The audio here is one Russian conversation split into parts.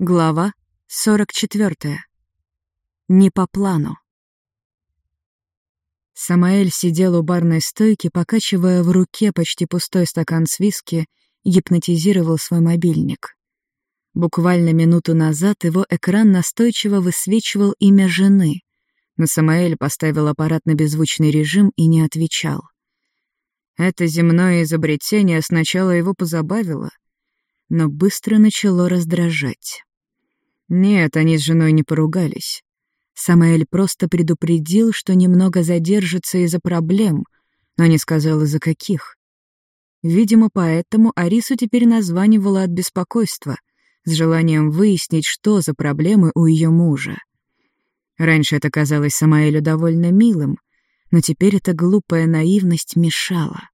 Глава 44. Не по плану. Самаэль сидел у барной стойки, покачивая в руке почти пустой стакан с виски, гипнотизировал свой мобильник. Буквально минуту назад его экран настойчиво высвечивал имя жены, но Самаэль поставил аппарат на беззвучный режим и не отвечал. Это земное изобретение сначала его позабавило — но быстро начало раздражать. Нет, они с женой не поругались. Самаэль просто предупредил, что немного задержится из-за проблем, но не сказал из-за каких. Видимо, поэтому Арису теперь названивала от беспокойства, с желанием выяснить, что за проблемы у ее мужа. Раньше это казалось Самаэлю довольно милым, но теперь эта глупая наивность мешала.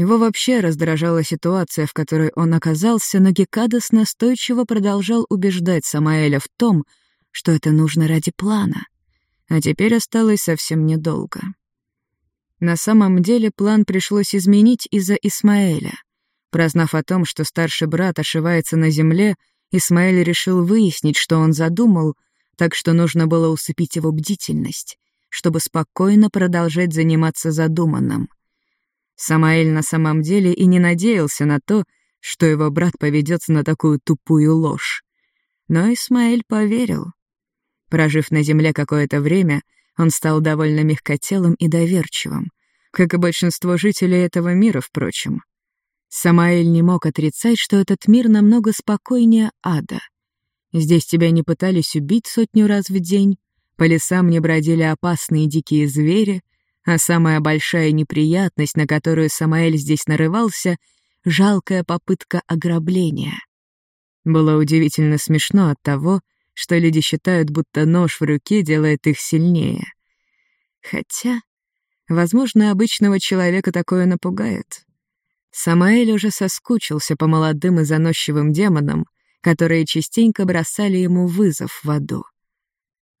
Его вообще раздражала ситуация, в которой он оказался, но Гекадас настойчиво продолжал убеждать Самаэля в том, что это нужно ради плана. А теперь осталось совсем недолго. На самом деле план пришлось изменить из-за Исмаэля. Прознав о том, что старший брат ошивается на земле, Исмаэль решил выяснить, что он задумал, так что нужно было усыпить его бдительность, чтобы спокойно продолжать заниматься задуманным — Самаэль на самом деле и не надеялся на то, что его брат поведется на такую тупую ложь. Но Исмаэль поверил. Прожив на земле какое-то время, он стал довольно мягкотелым и доверчивым, как и большинство жителей этого мира, впрочем. Самаэль не мог отрицать, что этот мир намного спокойнее ада. Здесь тебя не пытались убить сотню раз в день, по лесам не бродили опасные дикие звери, а самая большая неприятность, на которую Самаэль здесь нарывался — жалкая попытка ограбления. Было удивительно смешно от того, что люди считают, будто нож в руке делает их сильнее. Хотя, возможно, обычного человека такое напугает. Самаэль уже соскучился по молодым и заносчивым демонам, которые частенько бросали ему вызов в аду.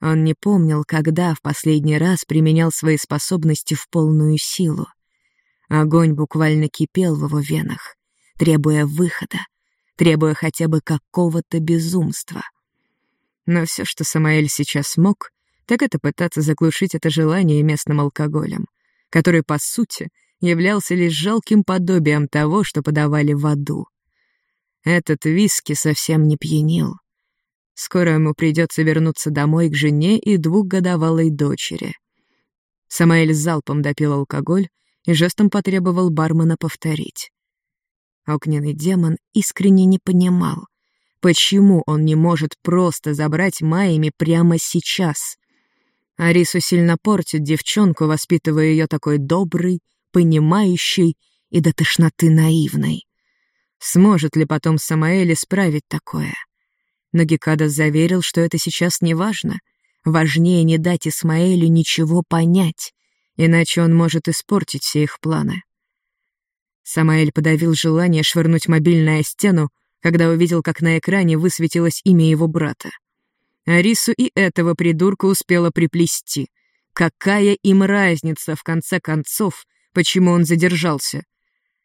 Он не помнил, когда в последний раз применял свои способности в полную силу. Огонь буквально кипел в его венах, требуя выхода, требуя хотя бы какого-то безумства. Но все, что Самаэль сейчас мог, так это пытаться заглушить это желание местным алкоголем, который, по сути, являлся лишь жалким подобием того, что подавали в аду. Этот виски совсем не пьянил — Скоро ему придется вернуться домой к жене и двухгодовалой дочери. Самаэль залпом допил алкоголь и жестом потребовал бармена повторить. Огненный демон искренне не понимал, почему он не может просто забрать Майями прямо сейчас. Арису сильно портит девчонку, воспитывая ее такой доброй, понимающей и до тошноты наивной. Сможет ли потом Самаэль исправить такое? — но Гекадас заверил, что это сейчас не важно. Важнее не дать Исмаэлю ничего понять, иначе он может испортить все их планы. Самаэль подавил желание швырнуть мобильное стену, когда увидел, как на экране высветилось имя его брата. Арису и этого придурка успела приплести. Какая им разница, в конце концов, почему он задержался?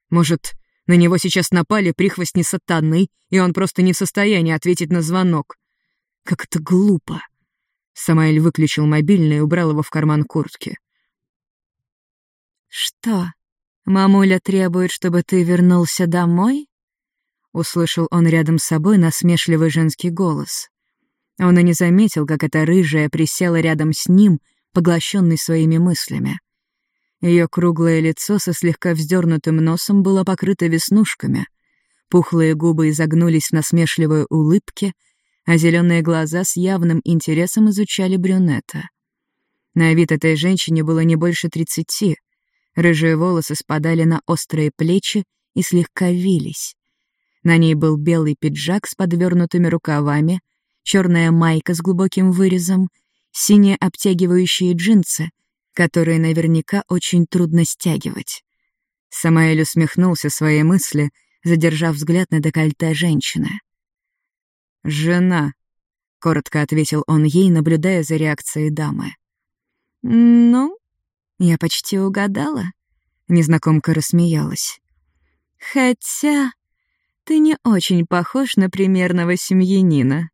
Может, на него сейчас напали прихвостни сатаны, и он просто не в состоянии ответить на звонок. Как это глупо. Самаэль выключил мобильный и убрал его в карман куртки. «Что, мамуля требует, чтобы ты вернулся домой?» Услышал он рядом с собой насмешливый женский голос. Он и не заметил, как эта рыжая присела рядом с ним, поглощенный своими мыслями. Ее круглое лицо со слегка вздернутым носом было покрыто веснушками. Пухлые губы изогнулись в насмешливой улыбке, а зеленые глаза с явным интересом изучали брюнета. На вид этой женщине было не больше тридцати. Рыжие волосы спадали на острые плечи и слегка вились. На ней был белый пиджак с подвернутыми рукавами, черная майка с глубоким вырезом, синие обтягивающие джинсы — которые наверняка очень трудно стягивать. Самаэль усмехнулся своей мысли, задержав взгляд на декольте женщины. «Жена», — коротко ответил он ей, наблюдая за реакцией дамы. «Ну, я почти угадала», — незнакомка рассмеялась. «Хотя ты не очень похож на примерного семьянина».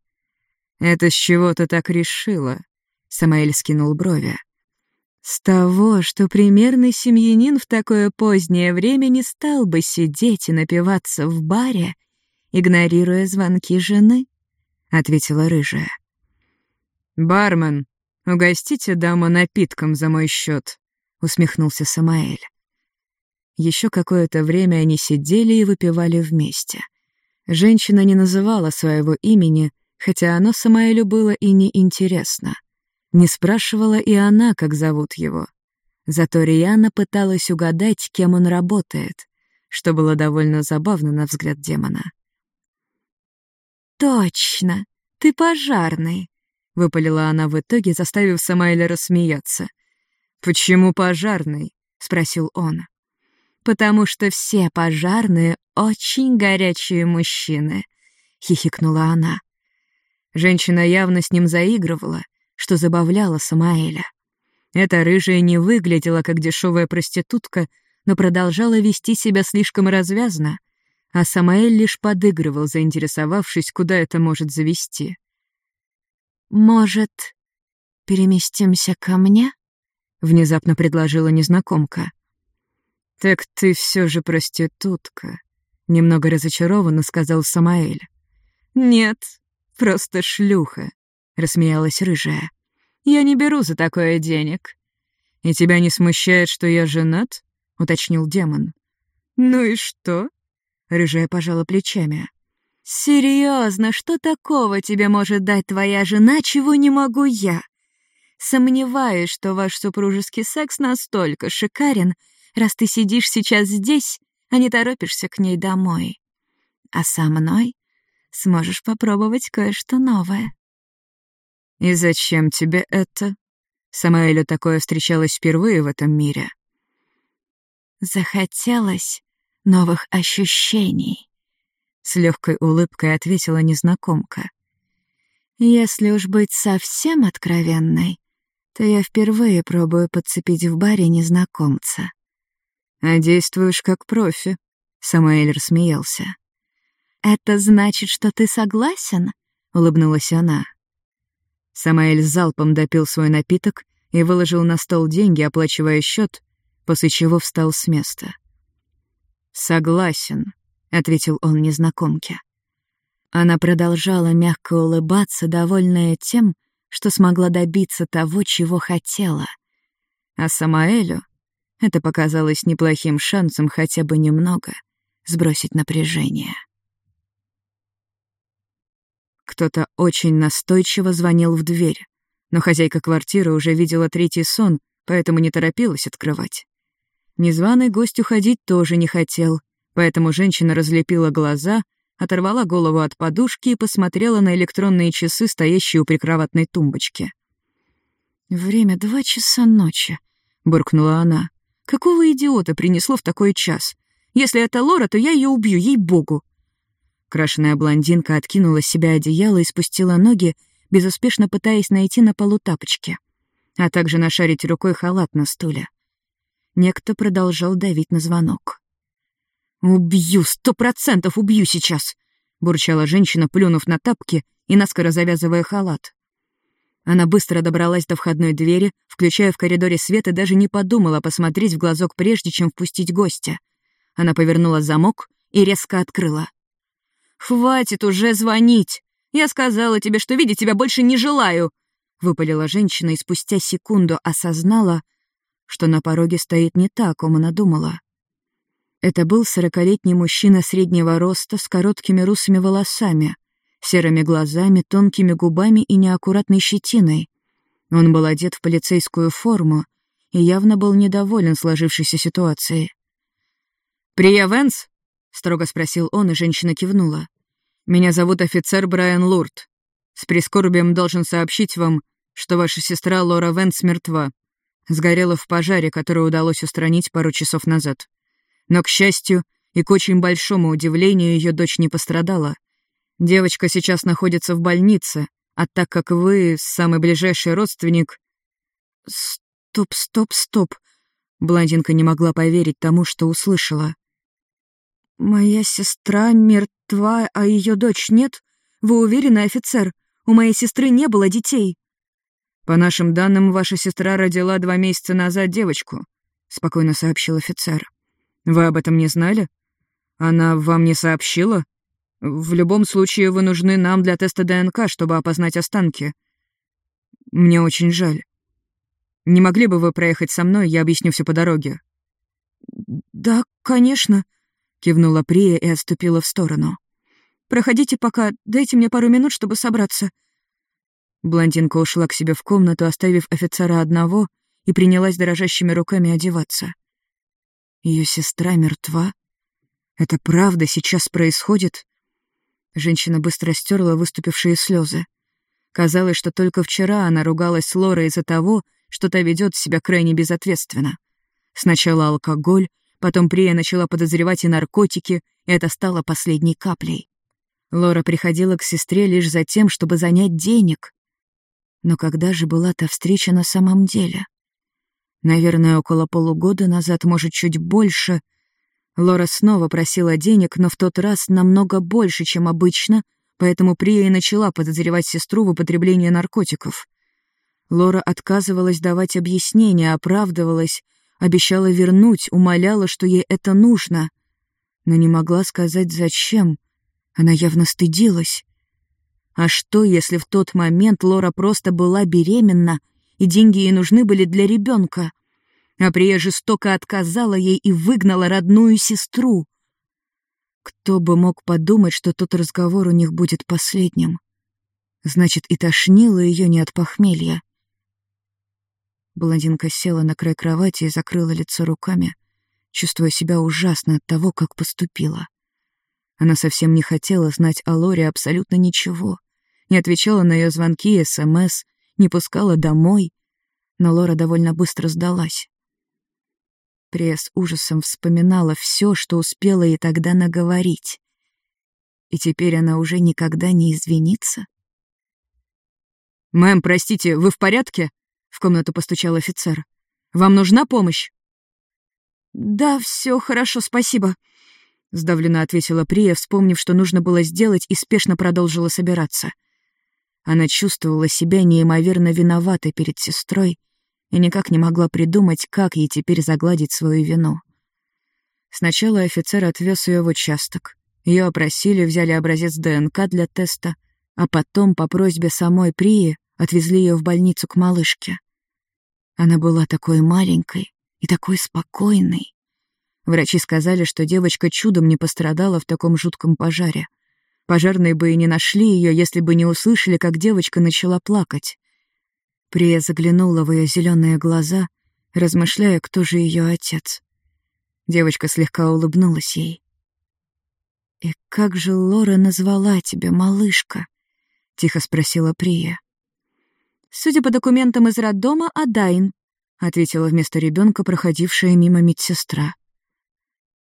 «Это с чего ты так решила?» Самаэль скинул брови. «С того, что примерный семьянин в такое позднее время не стал бы сидеть и напиваться в баре, игнорируя звонки жены», — ответила рыжая. «Бармен, угостите даму напитком за мой счет», — усмехнулся Самаэль. Еще какое-то время они сидели и выпивали вместе. Женщина не называла своего имени, хотя оно Самаэлю было и неинтересно. Не спрашивала и она, как зовут его. Зато Риана пыталась угадать, кем он работает, что было довольно забавно на взгляд демона. «Точно! Ты пожарный!» — выпалила она в итоге, заставив Самаэля рассмеяться. «Почему пожарный?» — спросил он. «Потому что все пожарные очень горячие мужчины», — хихикнула она. Женщина явно с ним заигрывала, что забавляло Самаэля. Эта рыжая не выглядела как дешевая проститутка, но продолжала вести себя слишком развязно, а Самаэль лишь подыгрывал, заинтересовавшись, куда это может завести. «Может, переместимся ко мне?» — внезапно предложила незнакомка. «Так ты все же проститутка», — немного разочарованно сказал Самаэль. «Нет, просто шлюха», — рассмеялась рыжая. «Я не беру за такое денег». «И тебя не смущает, что я женат?» — уточнил демон. «Ну и что?» — рыжая пожала плечами. «Серьезно, что такого тебе может дать твоя жена, чего не могу я? Сомневаюсь, что ваш супружеский секс настолько шикарен, раз ты сидишь сейчас здесь, а не торопишься к ней домой. А со мной сможешь попробовать кое-что новое». «И зачем тебе это?» Самаэлю такое встречалось впервые в этом мире. «Захотелось новых ощущений», — с легкой улыбкой ответила незнакомка. «Если уж быть совсем откровенной, то я впервые пробую подцепить в баре незнакомца». «А действуешь как профи», — Самаэль рассмеялся. «Это значит, что ты согласен?» — улыбнулась она. Самаэль залпом допил свой напиток и выложил на стол деньги, оплачивая счет, после чего встал с места. «Согласен», — ответил он незнакомке. Она продолжала мягко улыбаться, довольная тем, что смогла добиться того, чего хотела. А Самаэлю это показалось неплохим шансом хотя бы немного сбросить напряжение. Кто-то очень настойчиво звонил в дверь, но хозяйка квартиры уже видела третий сон, поэтому не торопилась открывать. Незваный гость уходить тоже не хотел, Поэтому женщина разлепила глаза, оторвала голову от подушки и посмотрела на электронные часы, стоящие у прикроватной тумбочки. «Время два часа ночи», — буркнула она. «Какого идиота принесло в такой час? Если это Лора, то я ее убью, ей-богу!» Крашеная блондинка откинула с себя одеяло и спустила ноги, безуспешно пытаясь найти на полу тапочки, а также нашарить рукой халат на стуле. Некто продолжал давить на звонок. «Убью, сто процентов убью сейчас!» — бурчала женщина, плюнув на тапки и наскоро завязывая халат. Она быстро добралась до входной двери, включая в коридоре свет и даже не подумала посмотреть в глазок прежде, чем впустить гостя. Она повернула замок и резко открыла. «Хватит уже звонить! Я сказала тебе, что видеть тебя больше не желаю!» — выпалила женщина и спустя секунду осознала, что на пороге стоит не так, ком она думала. Это был сорокалетний мужчина среднего роста с короткими русыми волосами, серыми глазами, тонкими губами и неаккуратной щетиной. Он был одет в полицейскую форму и явно был недоволен сложившейся ситуацией. «Прия Венс?» — строго спросил он, и женщина кивнула. «Меня зовут офицер Брайан Лурд. С прискорбием должен сообщить вам, что ваша сестра Лора Венс мертва. Сгорела в пожаре, который удалось устранить пару часов назад. Но, к счастью, и к очень большому удивлению, ее дочь не пострадала. Девочка сейчас находится в больнице, а так как вы самый ближайший родственник... Стоп, стоп, стоп. Блондинка не могла поверить тому, что услышала. «Моя сестра мертва, а ее дочь нет? Вы уверены, офицер? У моей сестры не было детей». «По нашим данным, ваша сестра родила два месяца назад девочку», — спокойно сообщил офицер. «Вы об этом не знали? Она вам не сообщила? В любом случае, вы нужны нам для теста ДНК, чтобы опознать останки. Мне очень жаль. Не могли бы вы проехать со мной, я объясню все по дороге?» «Да, конечно», — кивнула Прия и отступила в сторону. «Проходите пока, дайте мне пару минут, чтобы собраться. Блондинка ушла к себе в комнату, оставив офицера одного, и принялась дрожащими руками одеваться. Ее сестра мертва? Это правда сейчас происходит? Женщина быстро стерла выступившие слезы. Казалось, что только вчера она ругалась с Лорой из-за того, что та ведет себя крайне безответственно. Сначала алкоголь, потом Прия начала подозревать и наркотики, и это стало последней каплей. Лора приходила к сестре лишь за тем, чтобы занять денег. Но когда же была та встреча на самом деле? Наверное, около полугода назад, может, чуть больше. Лора снова просила денег, но в тот раз намного больше, чем обычно, поэтому Прия и начала подозревать сестру в употреблении наркотиков. Лора отказывалась давать объяснения, оправдывалась, обещала вернуть, умоляла, что ей это нужно, но не могла сказать, зачем. Она явно стыдилась. А что, если в тот момент Лора просто была беременна, и деньги ей нужны были для ребенка? А Прия жестоко отказала ей и выгнала родную сестру. Кто бы мог подумать, что тот разговор у них будет последним? Значит, и тошнило ее не от похмелья. Блондинка села на край кровати и закрыла лицо руками, чувствуя себя ужасно от того, как поступила. Она совсем не хотела знать о Лоре абсолютно ничего. Не отвечала на ее звонки и СМС, не пускала домой. Но Лора довольно быстро сдалась. Прия с ужасом вспоминала все, что успела ей тогда наговорить. И теперь она уже никогда не извинится. «Мэм, простите, вы в порядке?» — в комнату постучал офицер. «Вам нужна помощь?» «Да, все хорошо, спасибо», — сдавленно ответила Прия, вспомнив, что нужно было сделать, и спешно продолжила собираться. Она чувствовала себя неимоверно виноватой перед сестрой и никак не могла придумать, как ей теперь загладить свою вину. Сначала офицер отвез ее в участок. Ее опросили, взяли образец ДНК для теста, а потом, по просьбе самой Прии, отвезли ее в больницу к малышке. Она была такой маленькой и такой спокойной. Врачи сказали, что девочка чудом не пострадала в таком жутком пожаре. Пожарные бы и не нашли ее, если бы не услышали, как девочка начала плакать. Прия заглянула в ее зеленые глаза, размышляя, кто же ее отец. Девочка слегка улыбнулась ей. «И как же Лора назвала тебя, малышка?» — тихо спросила Прия. «Судя по документам из роддома, Адайн», — ответила вместо ребенка проходившая мимо медсестра.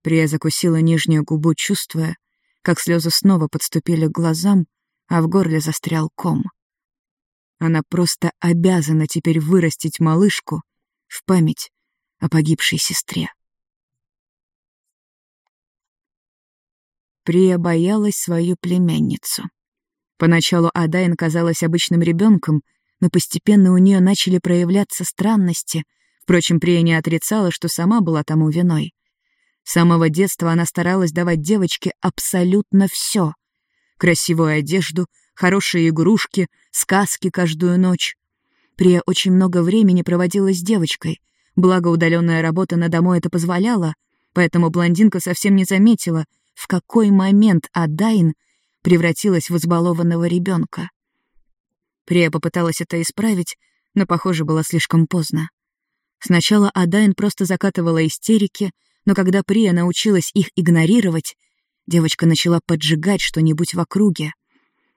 Прия закусила нижнюю губу, чувствуя, как слезы снова подступили к глазам, а в горле застрял ком. Она просто обязана теперь вырастить малышку в память о погибшей сестре. Прия боялась свою племянницу. Поначалу Адайн казалась обычным ребенком, но постепенно у нее начали проявляться странности. Впрочем, Прия не отрицала, что сама была тому виной. С самого детства она старалась давать девочке абсолютно все: Красивую одежду, хорошие игрушки, сказки каждую ночь. Прия очень много времени проводила с девочкой, благо удаленная работа на дому это позволяла, поэтому блондинка совсем не заметила, в какой момент Адайн превратилась в избалованного ребенка. Прия попыталась это исправить, но, похоже, было слишком поздно. Сначала Адайн просто закатывала истерики, но когда Прия научилась их игнорировать, девочка начала поджигать что-нибудь в округе.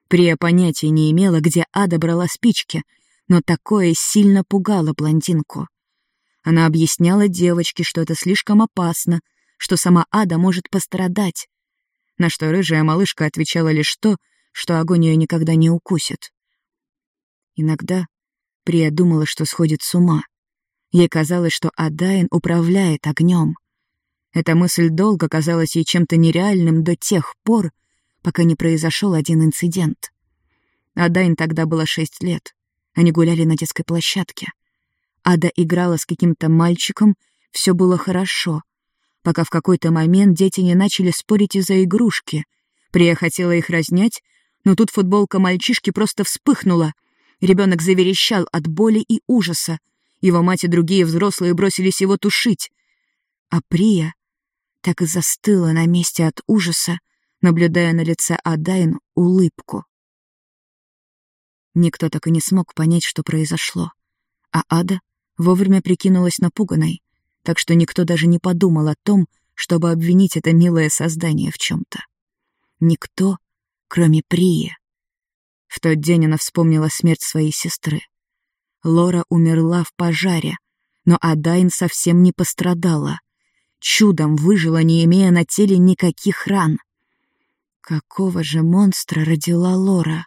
Прия понятия не имела, где Ада брала спички, но такое сильно пугало блондинку. Она объясняла девочке, что это слишком опасно, что сама Ада может пострадать, на что рыжая малышка отвечала лишь то, что огонь ее никогда не укусит. Иногда Прия думала, что сходит с ума. Ей казалось, что Адайн управляет огнем. Эта мысль долго казалась ей чем-то нереальным до тех пор, пока не произошел один инцидент. Адайн тогда было шесть лет. Они гуляли на детской площадке. Ада играла с каким-то мальчиком, все было хорошо, пока в какой-то момент дети не начали спорить из-за игрушки. Прия хотела их разнять, но тут футболка мальчишки просто вспыхнула. Ребенок заверещал от боли и ужаса. Его мать и другие взрослые бросились его тушить. А Прия так и застыла на месте от ужаса, наблюдая на лице Адайн улыбку. Никто так и не смог понять, что произошло. А Ада вовремя прикинулась напуганной, так что никто даже не подумал о том, чтобы обвинить это милое создание в чем то Никто, кроме Прии. В тот день она вспомнила смерть своей сестры. Лора умерла в пожаре, но Адайн совсем не пострадала чудом выжила, не имея на теле никаких ран. Какого же монстра родила Лора?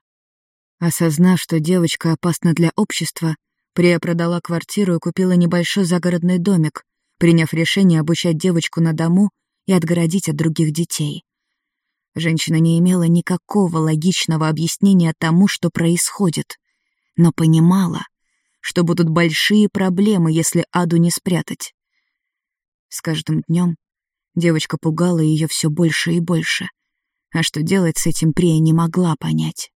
Осознав, что девочка опасна для общества, Прия продала квартиру и купила небольшой загородный домик, приняв решение обучать девочку на дому и отгородить от других детей. Женщина не имела никакого логичного объяснения тому, что происходит, но понимала, что будут большие проблемы, если Аду не спрятать. С каждым днем девочка пугала ее все больше и больше, а что делать с этим Прия не могла понять.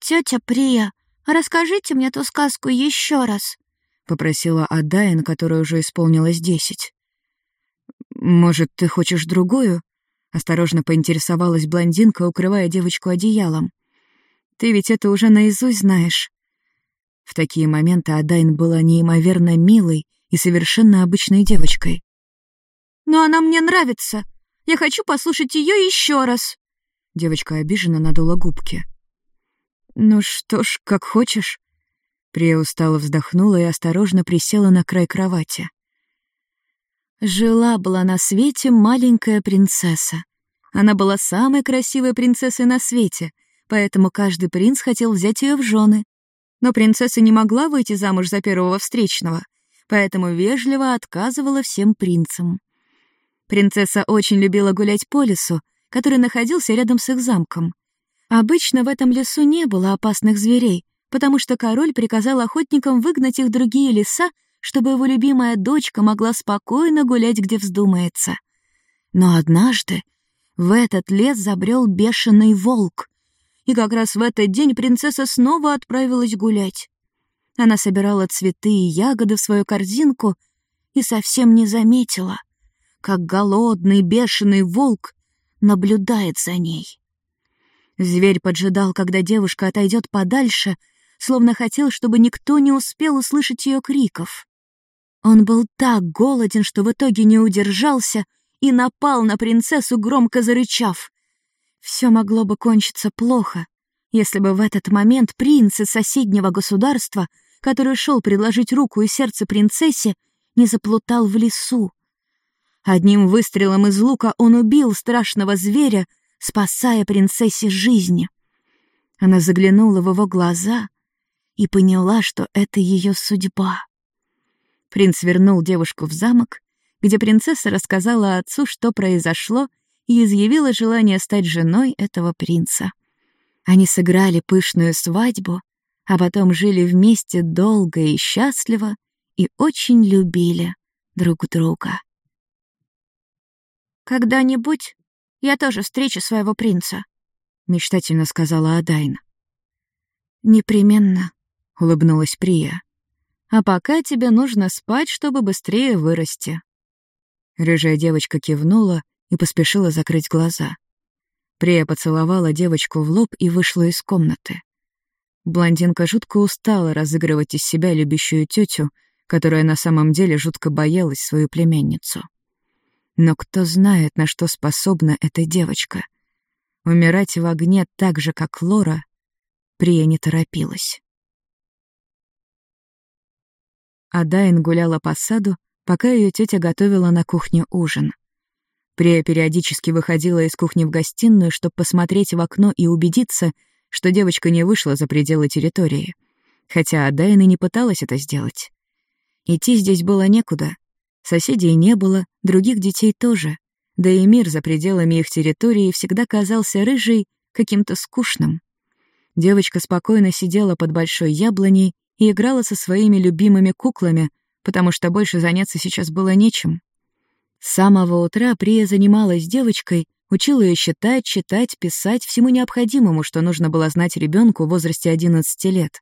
«Тетя Прия, расскажите мне эту сказку еще раз», — попросила Адайн, которая уже исполнилась десять. «Может, ты хочешь другую?» — осторожно поинтересовалась блондинка, укрывая девочку одеялом. «Ты ведь это уже наизусть знаешь». В такие моменты Адайн была неимоверно милой и совершенно обычной девочкой. «Но она мне нравится. Я хочу послушать ее еще раз». Девочка обиженно надула губки. «Ну что ж, как хочешь». Прия устало вздохнула и осторожно присела на край кровати. Жила-была на свете маленькая принцесса. Она была самой красивой принцессой на свете, поэтому каждый принц хотел взять ее в жены. Но принцесса не могла выйти замуж за первого встречного — поэтому вежливо отказывала всем принцам. Принцесса очень любила гулять по лесу, который находился рядом с их замком. Обычно в этом лесу не было опасных зверей, потому что король приказал охотникам выгнать их в другие леса, чтобы его любимая дочка могла спокойно гулять, где вздумается. Но однажды в этот лес забрел бешеный волк, и как раз в этот день принцесса снова отправилась гулять. Она собирала цветы и ягоды в свою корзинку и совсем не заметила, как голодный бешеный волк наблюдает за ней. Зверь поджидал, когда девушка отойдет подальше, словно хотел, чтобы никто не успел услышать ее криков. Он был так голоден, что в итоге не удержался и напал на принцессу, громко зарычав. Все могло бы кончиться плохо, если бы в этот момент принц из соседнего государства — который шел предложить руку и сердце принцессе, не заплутал в лесу. Одним выстрелом из лука он убил страшного зверя, спасая принцессе жизнь. Она заглянула в его глаза и поняла, что это ее судьба. Принц вернул девушку в замок, где принцесса рассказала отцу, что произошло, и изъявила желание стать женой этого принца. Они сыграли пышную свадьбу, а потом жили вместе долго и счастливо и очень любили друг друга. «Когда-нибудь я тоже встречу своего принца», — мечтательно сказала Адайн. «Непременно», — улыбнулась Прия. «А пока тебе нужно спать, чтобы быстрее вырасти». Рыжая девочка кивнула и поспешила закрыть глаза. Прия поцеловала девочку в лоб и вышла из комнаты. Блондинка жутко устала разыгрывать из себя любящую тетю, которая на самом деле жутко боялась свою племянницу. Но кто знает, на что способна эта девочка. Умирать в огне так же, как Лора, Прия не торопилась. Адайн гуляла по саду, пока ее тетя готовила на кухне ужин. Прия периодически выходила из кухни в гостиную, чтобы посмотреть в окно и убедиться — что девочка не вышла за пределы территории, хотя Адайна не пыталась это сделать. Идти здесь было некуда, Соседей не было, других детей тоже. Да и мир за пределами их территории всегда казался рыжей каким-то скучным. Девочка спокойно сидела под большой яблоней и играла со своими любимыми куклами, потому что больше заняться сейчас было нечем. С самого утра Прия занималась девочкой, учила ее считать, читать, писать, всему необходимому, что нужно было знать ребенку в возрасте 11 лет.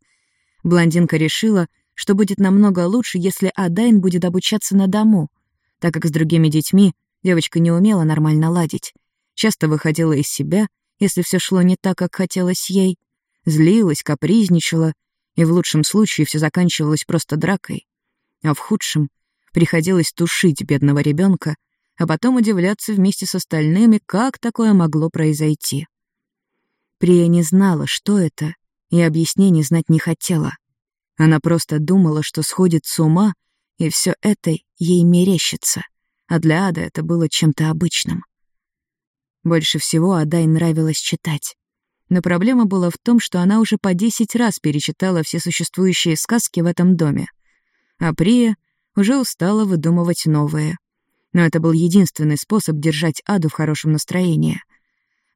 Блондинка решила, что будет намного лучше, если Адайн будет обучаться на дому, так как с другими детьми девочка не умела нормально ладить, часто выходила из себя, если все шло не так, как хотелось ей, злилась, капризничала, и в лучшем случае все заканчивалось просто дракой, а в худшем приходилось тушить бедного ребенка, а потом удивляться вместе с остальными, как такое могло произойти. Прия не знала, что это, и объяснений знать не хотела. Она просто думала, что сходит с ума, и все это ей мерещится, а для Ада это было чем-то обычным. Больше всего Адай нравилось читать. Но проблема была в том, что она уже по десять раз перечитала все существующие сказки в этом доме. А Прия уже устала выдумывать новые. Но это был единственный способ держать Аду в хорошем настроении.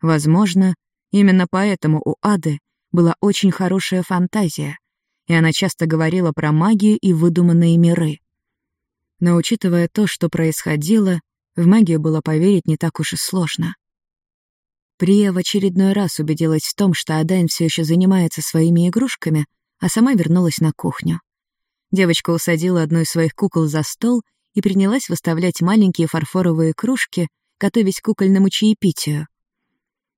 Возможно, именно поэтому у Ады была очень хорошая фантазия, и она часто говорила про магию и выдуманные миры. Но учитывая то, что происходило, в магию было поверить не так уж и сложно. Прия в очередной раз убедилась в том, что Адайн все еще занимается своими игрушками, а сама вернулась на кухню. Девочка усадила одну из своих кукол за стол и принялась выставлять маленькие фарфоровые кружки, готовясь к кукольному чаепитию.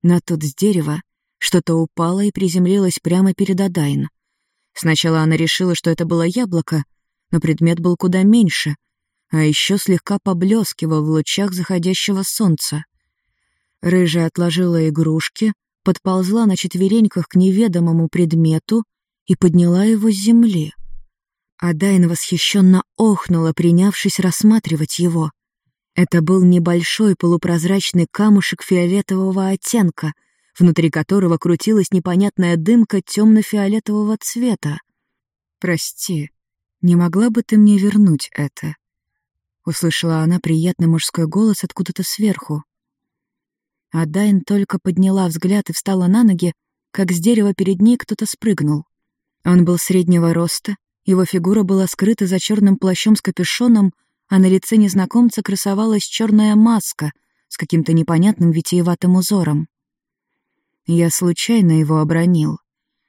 Но тут с дерева что-то упало и приземлилось прямо перед Адайн — Сначала она решила, что это было яблоко, но предмет был куда меньше, а еще слегка поблескивал в лучах заходящего солнца. Рыжая отложила игрушки, подползла на четвереньках к неведомому предмету и подняла его с земли. Адайн восхищенно охнула, принявшись рассматривать его. Это был небольшой полупрозрачный камушек фиолетового оттенка — внутри которого крутилась непонятная дымка темно-фиолетового цвета. «Прости, не могла бы ты мне вернуть это?» Услышала она приятный мужской голос откуда-то сверху. А Дайн только подняла взгляд и встала на ноги, как с дерева перед ней кто-то спрыгнул. Он был среднего роста, его фигура была скрыта за черным плащом с капюшоном, а на лице незнакомца красовалась черная маска с каким-то непонятным витиеватым узором. Я случайно его обронил.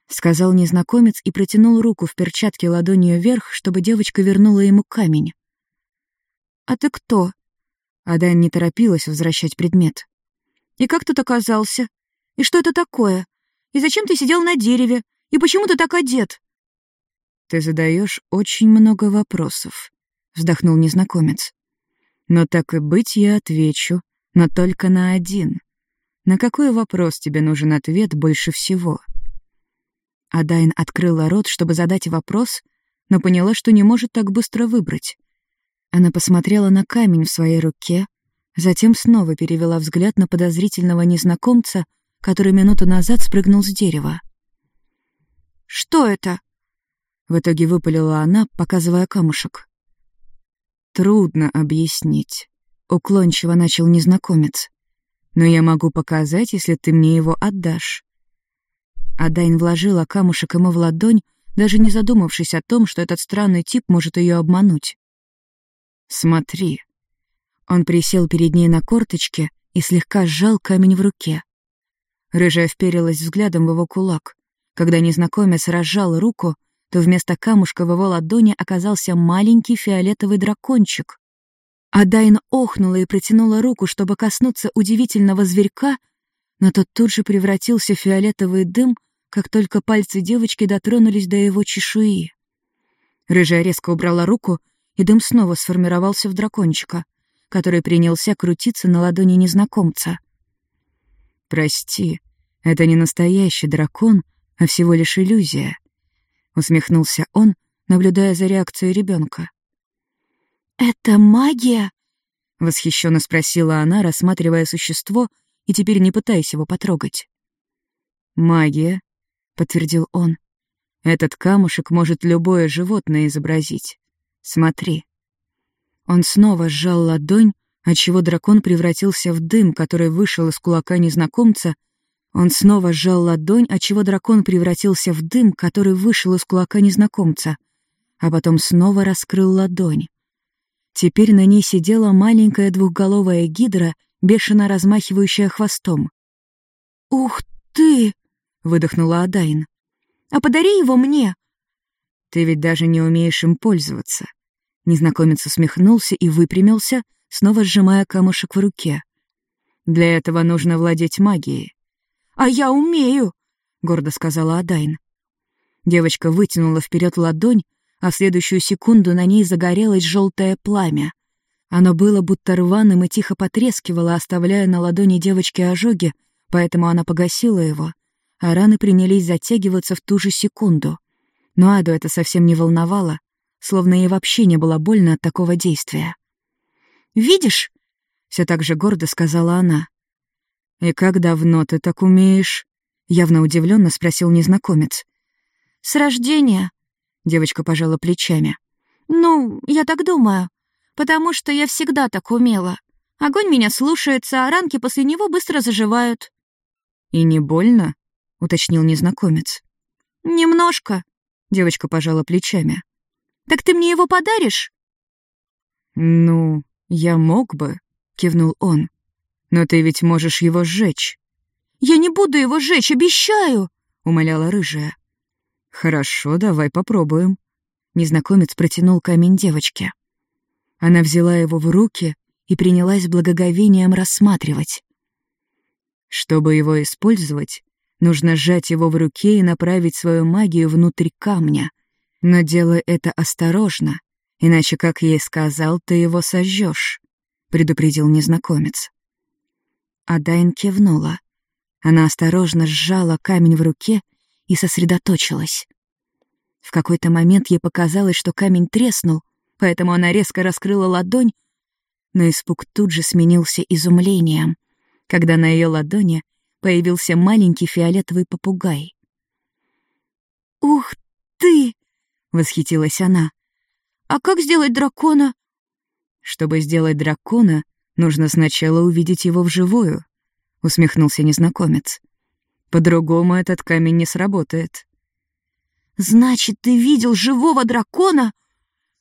Сказал незнакомец и протянул руку в перчатке ладонью вверх, чтобы девочка вернула ему камень. «А ты кто?» Адан не торопилась возвращать предмет. «И как тут оказался? И что это такое? И зачем ты сидел на дереве? И почему ты так одет?» «Ты задаешь очень много вопросов», — вздохнул незнакомец. «Но так и быть я отвечу, но только на один. На какой вопрос тебе нужен ответ больше всего? Адайн открыла рот, чтобы задать вопрос, но поняла, что не может так быстро выбрать. Она посмотрела на камень в своей руке, затем снова перевела взгляд на подозрительного незнакомца, который минуту назад спрыгнул с дерева. «Что это?» — в итоге выпалила она, показывая камушек. «Трудно объяснить», — уклончиво начал незнакомец но я могу показать, если ты мне его отдашь». Адайн вложила камушек ему в ладонь, даже не задумавшись о том, что этот странный тип может ее обмануть. «Смотри». Он присел перед ней на корточке и слегка сжал камень в руке. Рыжая вперилась взглядом в его кулак. Когда незнакомец разжал руку, то вместо камушка в его ладони оказался маленький фиолетовый дракончик. А Дайн охнула и протянула руку, чтобы коснуться удивительного зверька, но тот тут же превратился в фиолетовый дым, как только пальцы девочки дотронулись до его чешуи. Рыжая резко убрала руку, и дым снова сформировался в дракончика, который принялся крутиться на ладони незнакомца. «Прости, это не настоящий дракон, а всего лишь иллюзия», — усмехнулся он, наблюдая за реакцией ребенка. «Это магия?» — восхищенно спросила она, рассматривая существо и теперь не пытаясь его потрогать. «Магия», — подтвердил он. «Этот камушек может любое животное изобразить. Смотри». Он снова сжал ладонь, отчего дракон превратился в дым, который вышел из кулака незнакомца. Он снова сжал ладонь, отчего дракон превратился в дым, который вышел из кулака незнакомца, а потом снова раскрыл ладонь. Теперь на ней сидела маленькая двухголовая гидра, бешено размахивающая хвостом. «Ух ты!» — выдохнула Адайн. «А подари его мне!» «Ты ведь даже не умеешь им пользоваться». Незнакомец усмехнулся и выпрямился, снова сжимая камушек в руке. «Для этого нужно владеть магией». «А я умею!» — гордо сказала Адайн. Девочка вытянула вперед ладонь, а в следующую секунду на ней загорелось желтое пламя. Оно было будто рваным и тихо потрескивало, оставляя на ладони девочки ожоги, поэтому она погасила его, а раны принялись затягиваться в ту же секунду. Но Аду это совсем не волновало, словно ей вообще не было больно от такого действия. «Видишь?» — все так же гордо сказала она. «И как давно ты так умеешь?» — явно удивленно спросил незнакомец. «С рождения», Девочка пожала плечами. «Ну, я так думаю. Потому что я всегда так умела. Огонь меня слушается, а ранки после него быстро заживают». «И не больно?» — уточнил незнакомец. «Немножко», — девочка пожала плечами. «Так ты мне его подаришь?» «Ну, я мог бы», — кивнул он. «Но ты ведь можешь его сжечь». «Я не буду его сжечь, обещаю», — умоляла рыжая. «Хорошо, давай попробуем». Незнакомец протянул камень девочке. Она взяла его в руки и принялась благоговением рассматривать. Чтобы его использовать, нужно сжать его в руке и направить свою магию внутрь камня. Но делай это осторожно, иначе, как и сказал, ты его сожжешь, предупредил незнакомец. Адайн кивнула. Она осторожно сжала камень в руке и сосредоточилась. В какой-то момент ей показалось, что камень треснул, поэтому она резко раскрыла ладонь, но испуг тут же сменился изумлением, когда на ее ладони появился маленький фиолетовый попугай. «Ух ты!» — восхитилась она. «А как сделать дракона?» «Чтобы сделать дракона, нужно сначала увидеть его вживую», — усмехнулся незнакомец. По-другому этот камень не сработает. «Значит, ты видел живого дракона?»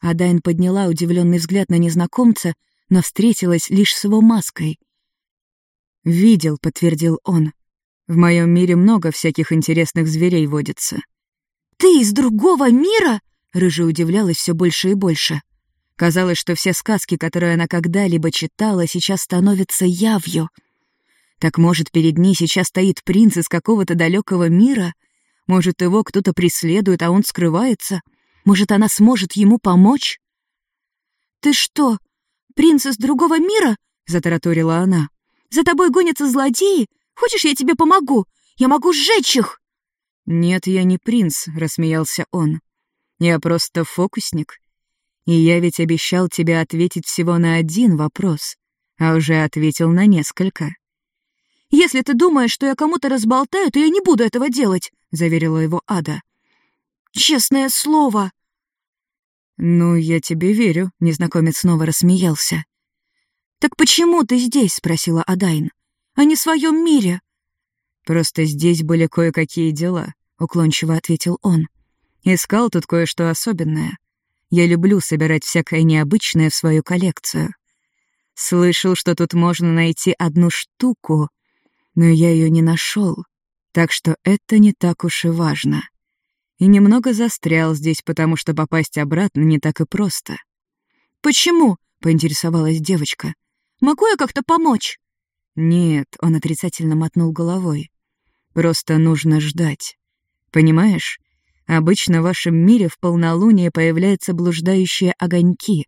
Адайн подняла удивленный взгляд на незнакомца, но встретилась лишь с его маской. «Видел», — подтвердил он. «В моем мире много всяких интересных зверей водится». «Ты из другого мира?» — Рыжая удивлялась все больше и больше. Казалось, что все сказки, которые она когда-либо читала, сейчас становятся явью — так может, перед ней сейчас стоит принц из какого-то далекого мира? Может, его кто-то преследует, а он скрывается? Может, она сможет ему помочь? «Ты что, принц из другого мира?» — затараторила она. «За тобой гонятся злодеи? Хочешь, я тебе помогу? Я могу сжечь их!» «Нет, я не принц», — рассмеялся он. «Я просто фокусник. И я ведь обещал тебе ответить всего на один вопрос, а уже ответил на несколько». «Если ты думаешь, что я кому-то разболтаю, то я не буду этого делать», — заверила его Ада. «Честное слово». «Ну, я тебе верю», — незнакомец снова рассмеялся. «Так почему ты здесь?» — спросила Адайн. «А не в своем мире?» «Просто здесь были кое-какие дела», — уклончиво ответил он. «Искал тут кое-что особенное. Я люблю собирать всякое необычное в свою коллекцию. Слышал, что тут можно найти одну штуку, но я ее не нашел, так что это не так уж и важно. И немного застрял здесь, потому что попасть обратно не так и просто. «Почему?» — поинтересовалась девочка. «Могу я как-то помочь?» «Нет», — он отрицательно мотнул головой. «Просто нужно ждать. Понимаешь, обычно в вашем мире в полнолуние появляются блуждающие огоньки.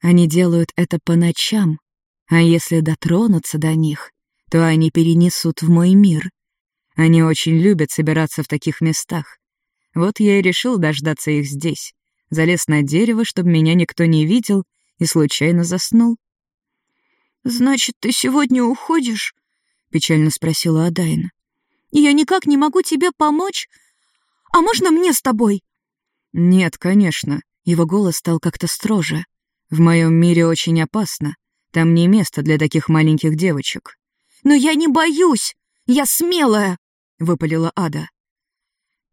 Они делают это по ночам, а если дотронуться до них, то они перенесут в мой мир. Они очень любят собираться в таких местах. Вот я и решил дождаться их здесь. Залез на дерево, чтобы меня никто не видел, и случайно заснул. «Значит, ты сегодня уходишь?» — печально спросила Адайн. «Я никак не могу тебе помочь. А можно мне с тобой?» «Нет, конечно». Его голос стал как-то строже. В моем мире очень опасно. Там не место для таких маленьких девочек. «Но я не боюсь! Я смелая!» — выпалила Ада.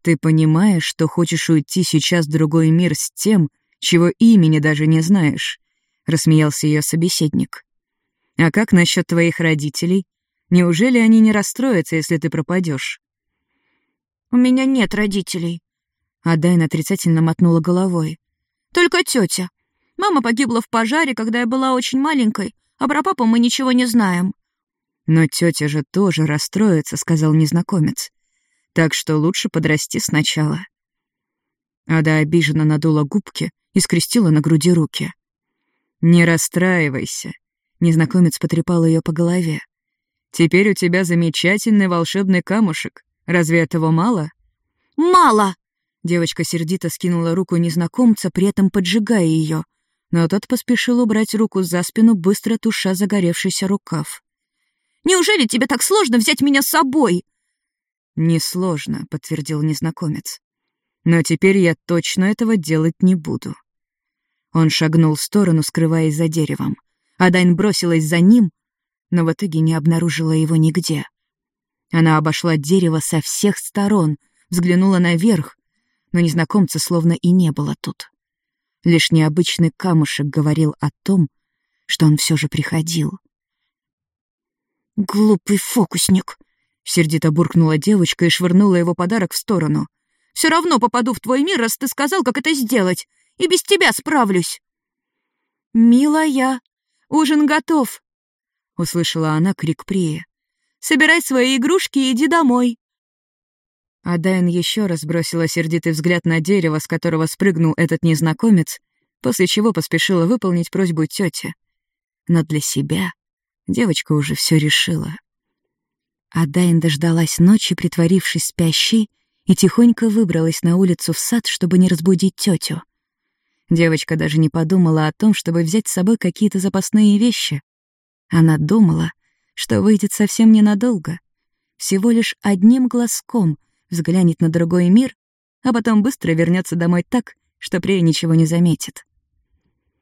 «Ты понимаешь, что хочешь уйти сейчас в другой мир с тем, чего имени даже не знаешь?» — рассмеялся ее собеседник. «А как насчет твоих родителей? Неужели они не расстроятся, если ты пропадешь? «У меня нет родителей». Адайн отрицательно мотнула головой. «Только тетя. Мама погибла в пожаре, когда я была очень маленькой, а про папу мы ничего не знаем». «Но тетя же тоже расстроится», — сказал незнакомец. «Так что лучше подрасти сначала». Ада обиженно надула губки и скрестила на груди руки. «Не расстраивайся», — незнакомец потрепал ее по голове. «Теперь у тебя замечательный волшебный камушек. Разве этого мало?» «Мало!» Девочка сердито скинула руку незнакомца, при этом поджигая ее, но тот поспешил убрать руку за спину, быстро туша загоревшийся рукав. «Неужели тебе так сложно взять меня с собой?» «Несложно», — подтвердил незнакомец. «Но теперь я точно этого делать не буду». Он шагнул в сторону, скрываясь за деревом. Адайн бросилась за ним, но в итоге не обнаружила его нигде. Она обошла дерево со всех сторон, взглянула наверх, но незнакомца словно и не было тут. Лишь необычный камушек говорил о том, что он все же приходил. «Глупый фокусник!» — сердито буркнула девочка и швырнула его подарок в сторону. «Все равно попаду в твой мир, раз ты сказал, как это сделать, и без тебя справлюсь!» «Милая, ужин готов!» — услышала она крик Прии. «Собирай свои игрушки и иди домой!» А Дайн еще раз бросила сердитый взгляд на дерево, с которого спрыгнул этот незнакомец, после чего поспешила выполнить просьбу тети. Но для себя девочка уже все решила. А Дайн дождалась ночи, притворившись спящей, и тихонько выбралась на улицу в сад, чтобы не разбудить тетю. Девочка даже не подумала о том, чтобы взять с собой какие-то запасные вещи. Она думала, что выйдет совсем ненадолго, всего лишь одним глазком — взглянет на другой мир, а потом быстро вернется домой так, что Прея ничего не заметит.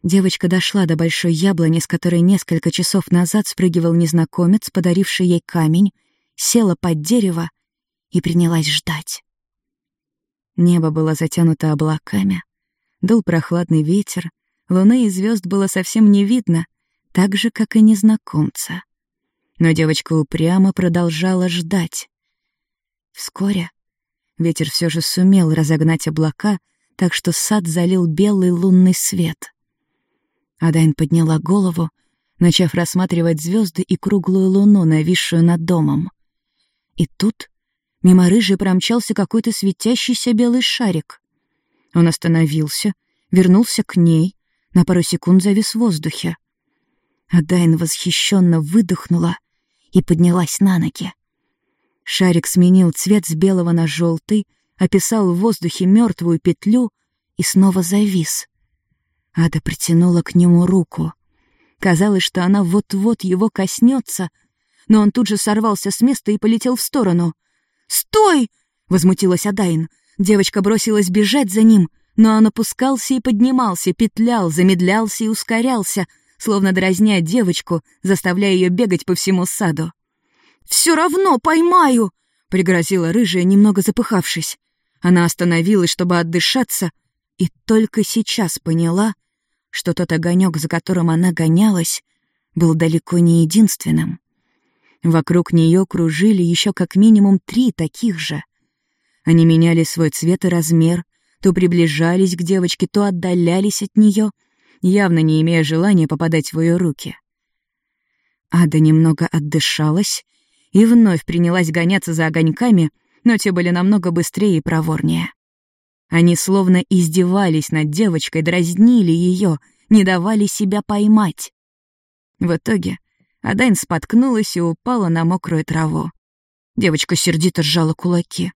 Девочка дошла до большой яблони, с которой несколько часов назад спрыгивал незнакомец, подаривший ей камень, села под дерево и принялась ждать. Небо было затянуто облаками, дул прохладный ветер, луны и звезд было совсем не видно, так же, как и незнакомца. Но девочка упрямо продолжала ждать. Вскоре Ветер все же сумел разогнать облака, так что сад залил белый лунный свет. Адайн подняла голову, начав рассматривать звезды и круглую луну, нависшую над домом. И тут мимо рыжей промчался какой-то светящийся белый шарик. Он остановился, вернулся к ней, на пару секунд завис в воздухе. Адайн восхищенно выдохнула и поднялась на ноги. Шарик сменил цвет с белого на желтый, описал в воздухе мертвую петлю и снова завис. Ада протянула к нему руку. Казалось, что она вот-вот его коснется, но он тут же сорвался с места и полетел в сторону. «Стой!» — возмутилась Адайн. Девочка бросилась бежать за ним, но он опускался и поднимался, петлял, замедлялся и ускорялся, словно дразня девочку, заставляя ее бегать по всему саду. «Все равно поймаю!» — пригрозила рыжая, немного запыхавшись. Она остановилась, чтобы отдышаться, и только сейчас поняла, что тот огонек, за которым она гонялась, был далеко не единственным. Вокруг нее кружили еще как минимум три таких же. Они меняли свой цвет и размер, то приближались к девочке, то отдалялись от нее, явно не имея желания попадать в ее руки. Ада немного отдышалась и вновь принялась гоняться за огоньками, но те были намного быстрее и проворнее. Они словно издевались над девочкой, дразнили ее, не давали себя поймать. В итоге Адайн споткнулась и упала на мокрую траву. Девочка сердито сжала кулаки.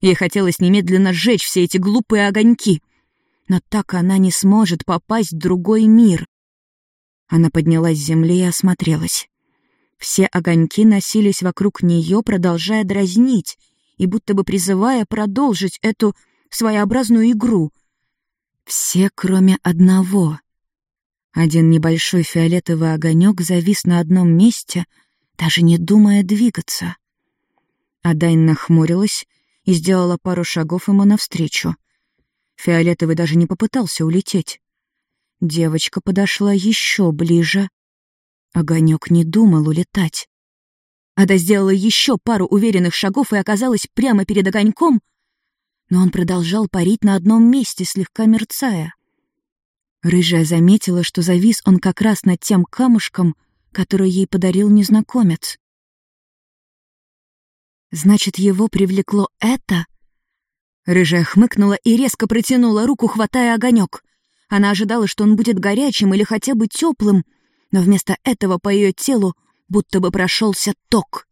Ей хотелось немедленно сжечь все эти глупые огоньки. Но так она не сможет попасть в другой мир. Она поднялась с земли и осмотрелась. Все огоньки носились вокруг нее, продолжая дразнить и будто бы призывая продолжить эту своеобразную игру. Все, кроме одного. Один небольшой фиолетовый огонек завис на одном месте, даже не думая двигаться. Адайн нахмурилась и сделала пару шагов ему навстречу. Фиолетовый даже не попытался улететь. Девочка подошла еще ближе. Огонек не думал улетать. Ада сделала еще пару уверенных шагов и оказалась прямо перед огоньком, но он продолжал парить на одном месте, слегка мерцая. Рыжая заметила, что завис он как раз над тем камушком, который ей подарил незнакомец. Значит, его привлекло это? Рыжая хмыкнула и резко протянула руку, хватая огонек. Она ожидала, что он будет горячим или хотя бы теплым, но вместо этого по ее телу будто бы прошелся ток.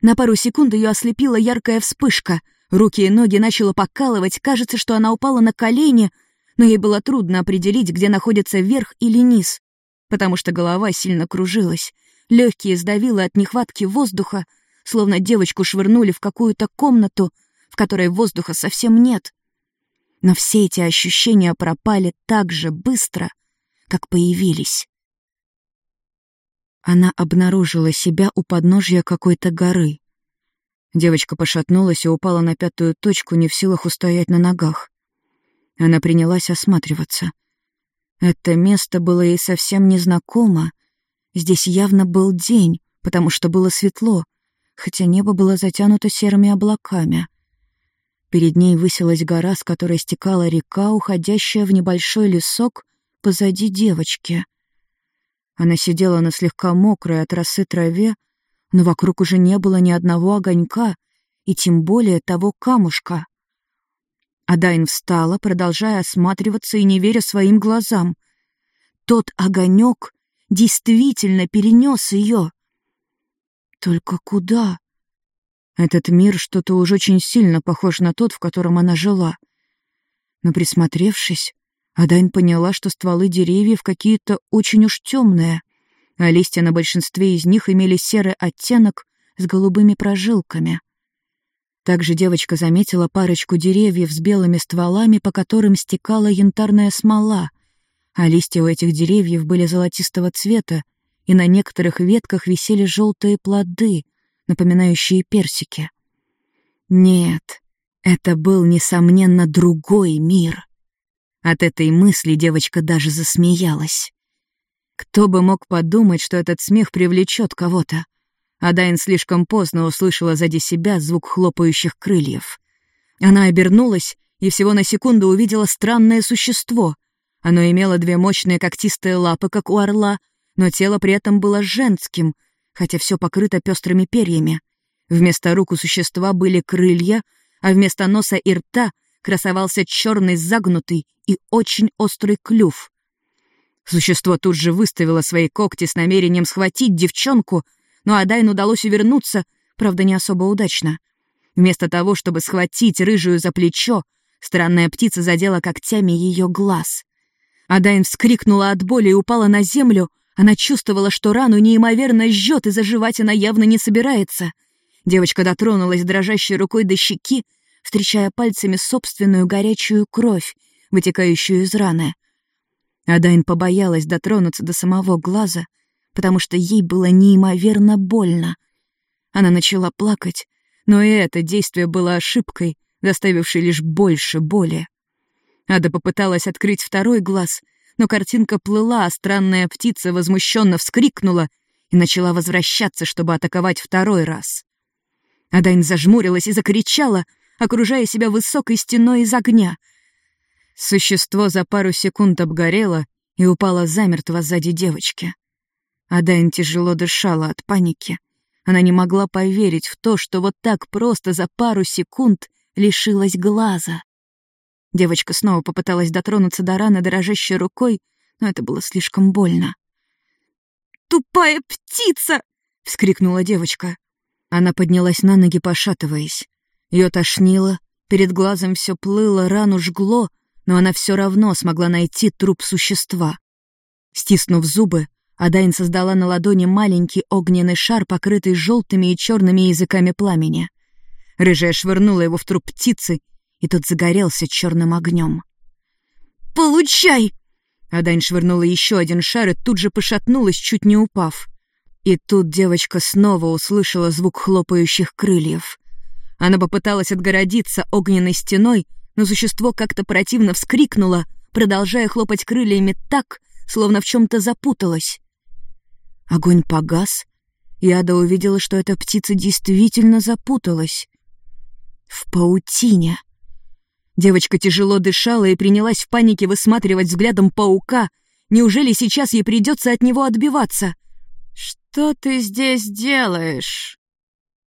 На пару секунд ее ослепила яркая вспышка. Руки и ноги начало покалывать, кажется, что она упала на колени, но ей было трудно определить, где находится верх или низ, потому что голова сильно кружилась, легкие сдавило от нехватки воздуха, словно девочку швырнули в какую-то комнату, которой воздуха совсем нет. Но все эти ощущения пропали так же быстро, как появились. Она обнаружила себя у подножья какой-то горы. Девочка пошатнулась и упала на пятую точку, не в силах устоять на ногах. Она принялась осматриваться. Это место было ей совсем незнакомо. Здесь явно был день, потому что было светло, хотя небо было затянуто серыми облаками. Перед ней высилась гора, с которой стекала река, уходящая в небольшой лесок позади девочки. Она сидела на слегка мокрой от росы траве, но вокруг уже не было ни одного огонька, и тем более того камушка. Адайн встала, продолжая осматриваться и не веря своим глазам. Тот огонек действительно перенес ее. Только куда? Этот мир что-то уж очень сильно похож на тот, в котором она жила. Но присмотревшись, Адайн поняла, что стволы деревьев какие-то очень уж темные, а листья на большинстве из них имели серый оттенок с голубыми прожилками. Также девочка заметила парочку деревьев с белыми стволами, по которым стекала янтарная смола, а листья у этих деревьев были золотистого цвета, и на некоторых ветках висели желтые плоды — напоминающие персики. Нет, это был, несомненно, другой мир. От этой мысли девочка даже засмеялась. Кто бы мог подумать, что этот смех привлечет кого-то? А слишком поздно услышала сзади себя звук хлопающих крыльев. Она обернулась и всего на секунду увидела странное существо. Оно имело две мощные когтистые лапы, как у орла, но тело при этом было женским — хотя все покрыто пестрыми перьями. Вместо рук у существа были крылья, а вместо носа и рта красовался черный загнутый и очень острый клюв. Существо тут же выставило свои когти с намерением схватить девчонку, но Адайн удалось увернуться, правда, не особо удачно. Вместо того, чтобы схватить рыжую за плечо, странная птица задела когтями ее глаз. Адайн вскрикнула от боли и упала на землю, она чувствовала, что рану неимоверно жжет, и заживать она явно не собирается. Девочка дотронулась дрожащей рукой до щеки, встречая пальцами собственную горячую кровь, вытекающую из раны. Адайн побоялась дотронуться до самого глаза, потому что ей было неимоверно больно. Она начала плакать, но и это действие было ошибкой, заставившей лишь больше боли. Ада попыталась открыть второй глаз — но картинка плыла, а странная птица возмущенно вскрикнула и начала возвращаться, чтобы атаковать второй раз. Адайн зажмурилась и закричала, окружая себя высокой стеной из огня. Существо за пару секунд обгорело и упало замертво сзади девочки. Адайн тяжело дышала от паники. Она не могла поверить в то, что вот так просто за пару секунд лишилась глаза. Девочка снова попыталась дотронуться до раны дрожащей рукой, но это было слишком больно. «Тупая птица!» — вскрикнула девочка. Она поднялась на ноги, пошатываясь. Ее тошнило, перед глазом все плыло, рану жгло, но она все равно смогла найти труп существа. Стиснув зубы, Адайн создала на ладони маленький огненный шар, покрытый желтыми и черными языками пламени. Рыжая швырнула его в труп птицы, и тот загорелся черным огнем. «Получай!» Адань швырнула еще один шар и тут же пошатнулась, чуть не упав. И тут девочка снова услышала звук хлопающих крыльев. Она попыталась отгородиться огненной стеной, но существо как-то противно вскрикнуло, продолжая хлопать крыльями так, словно в чем-то запуталась. Огонь погас, и Ада увидела, что эта птица действительно запуталась. В паутине. Девочка тяжело дышала и принялась в панике высматривать взглядом паука. Неужели сейчас ей придется от него отбиваться? «Что ты здесь делаешь?»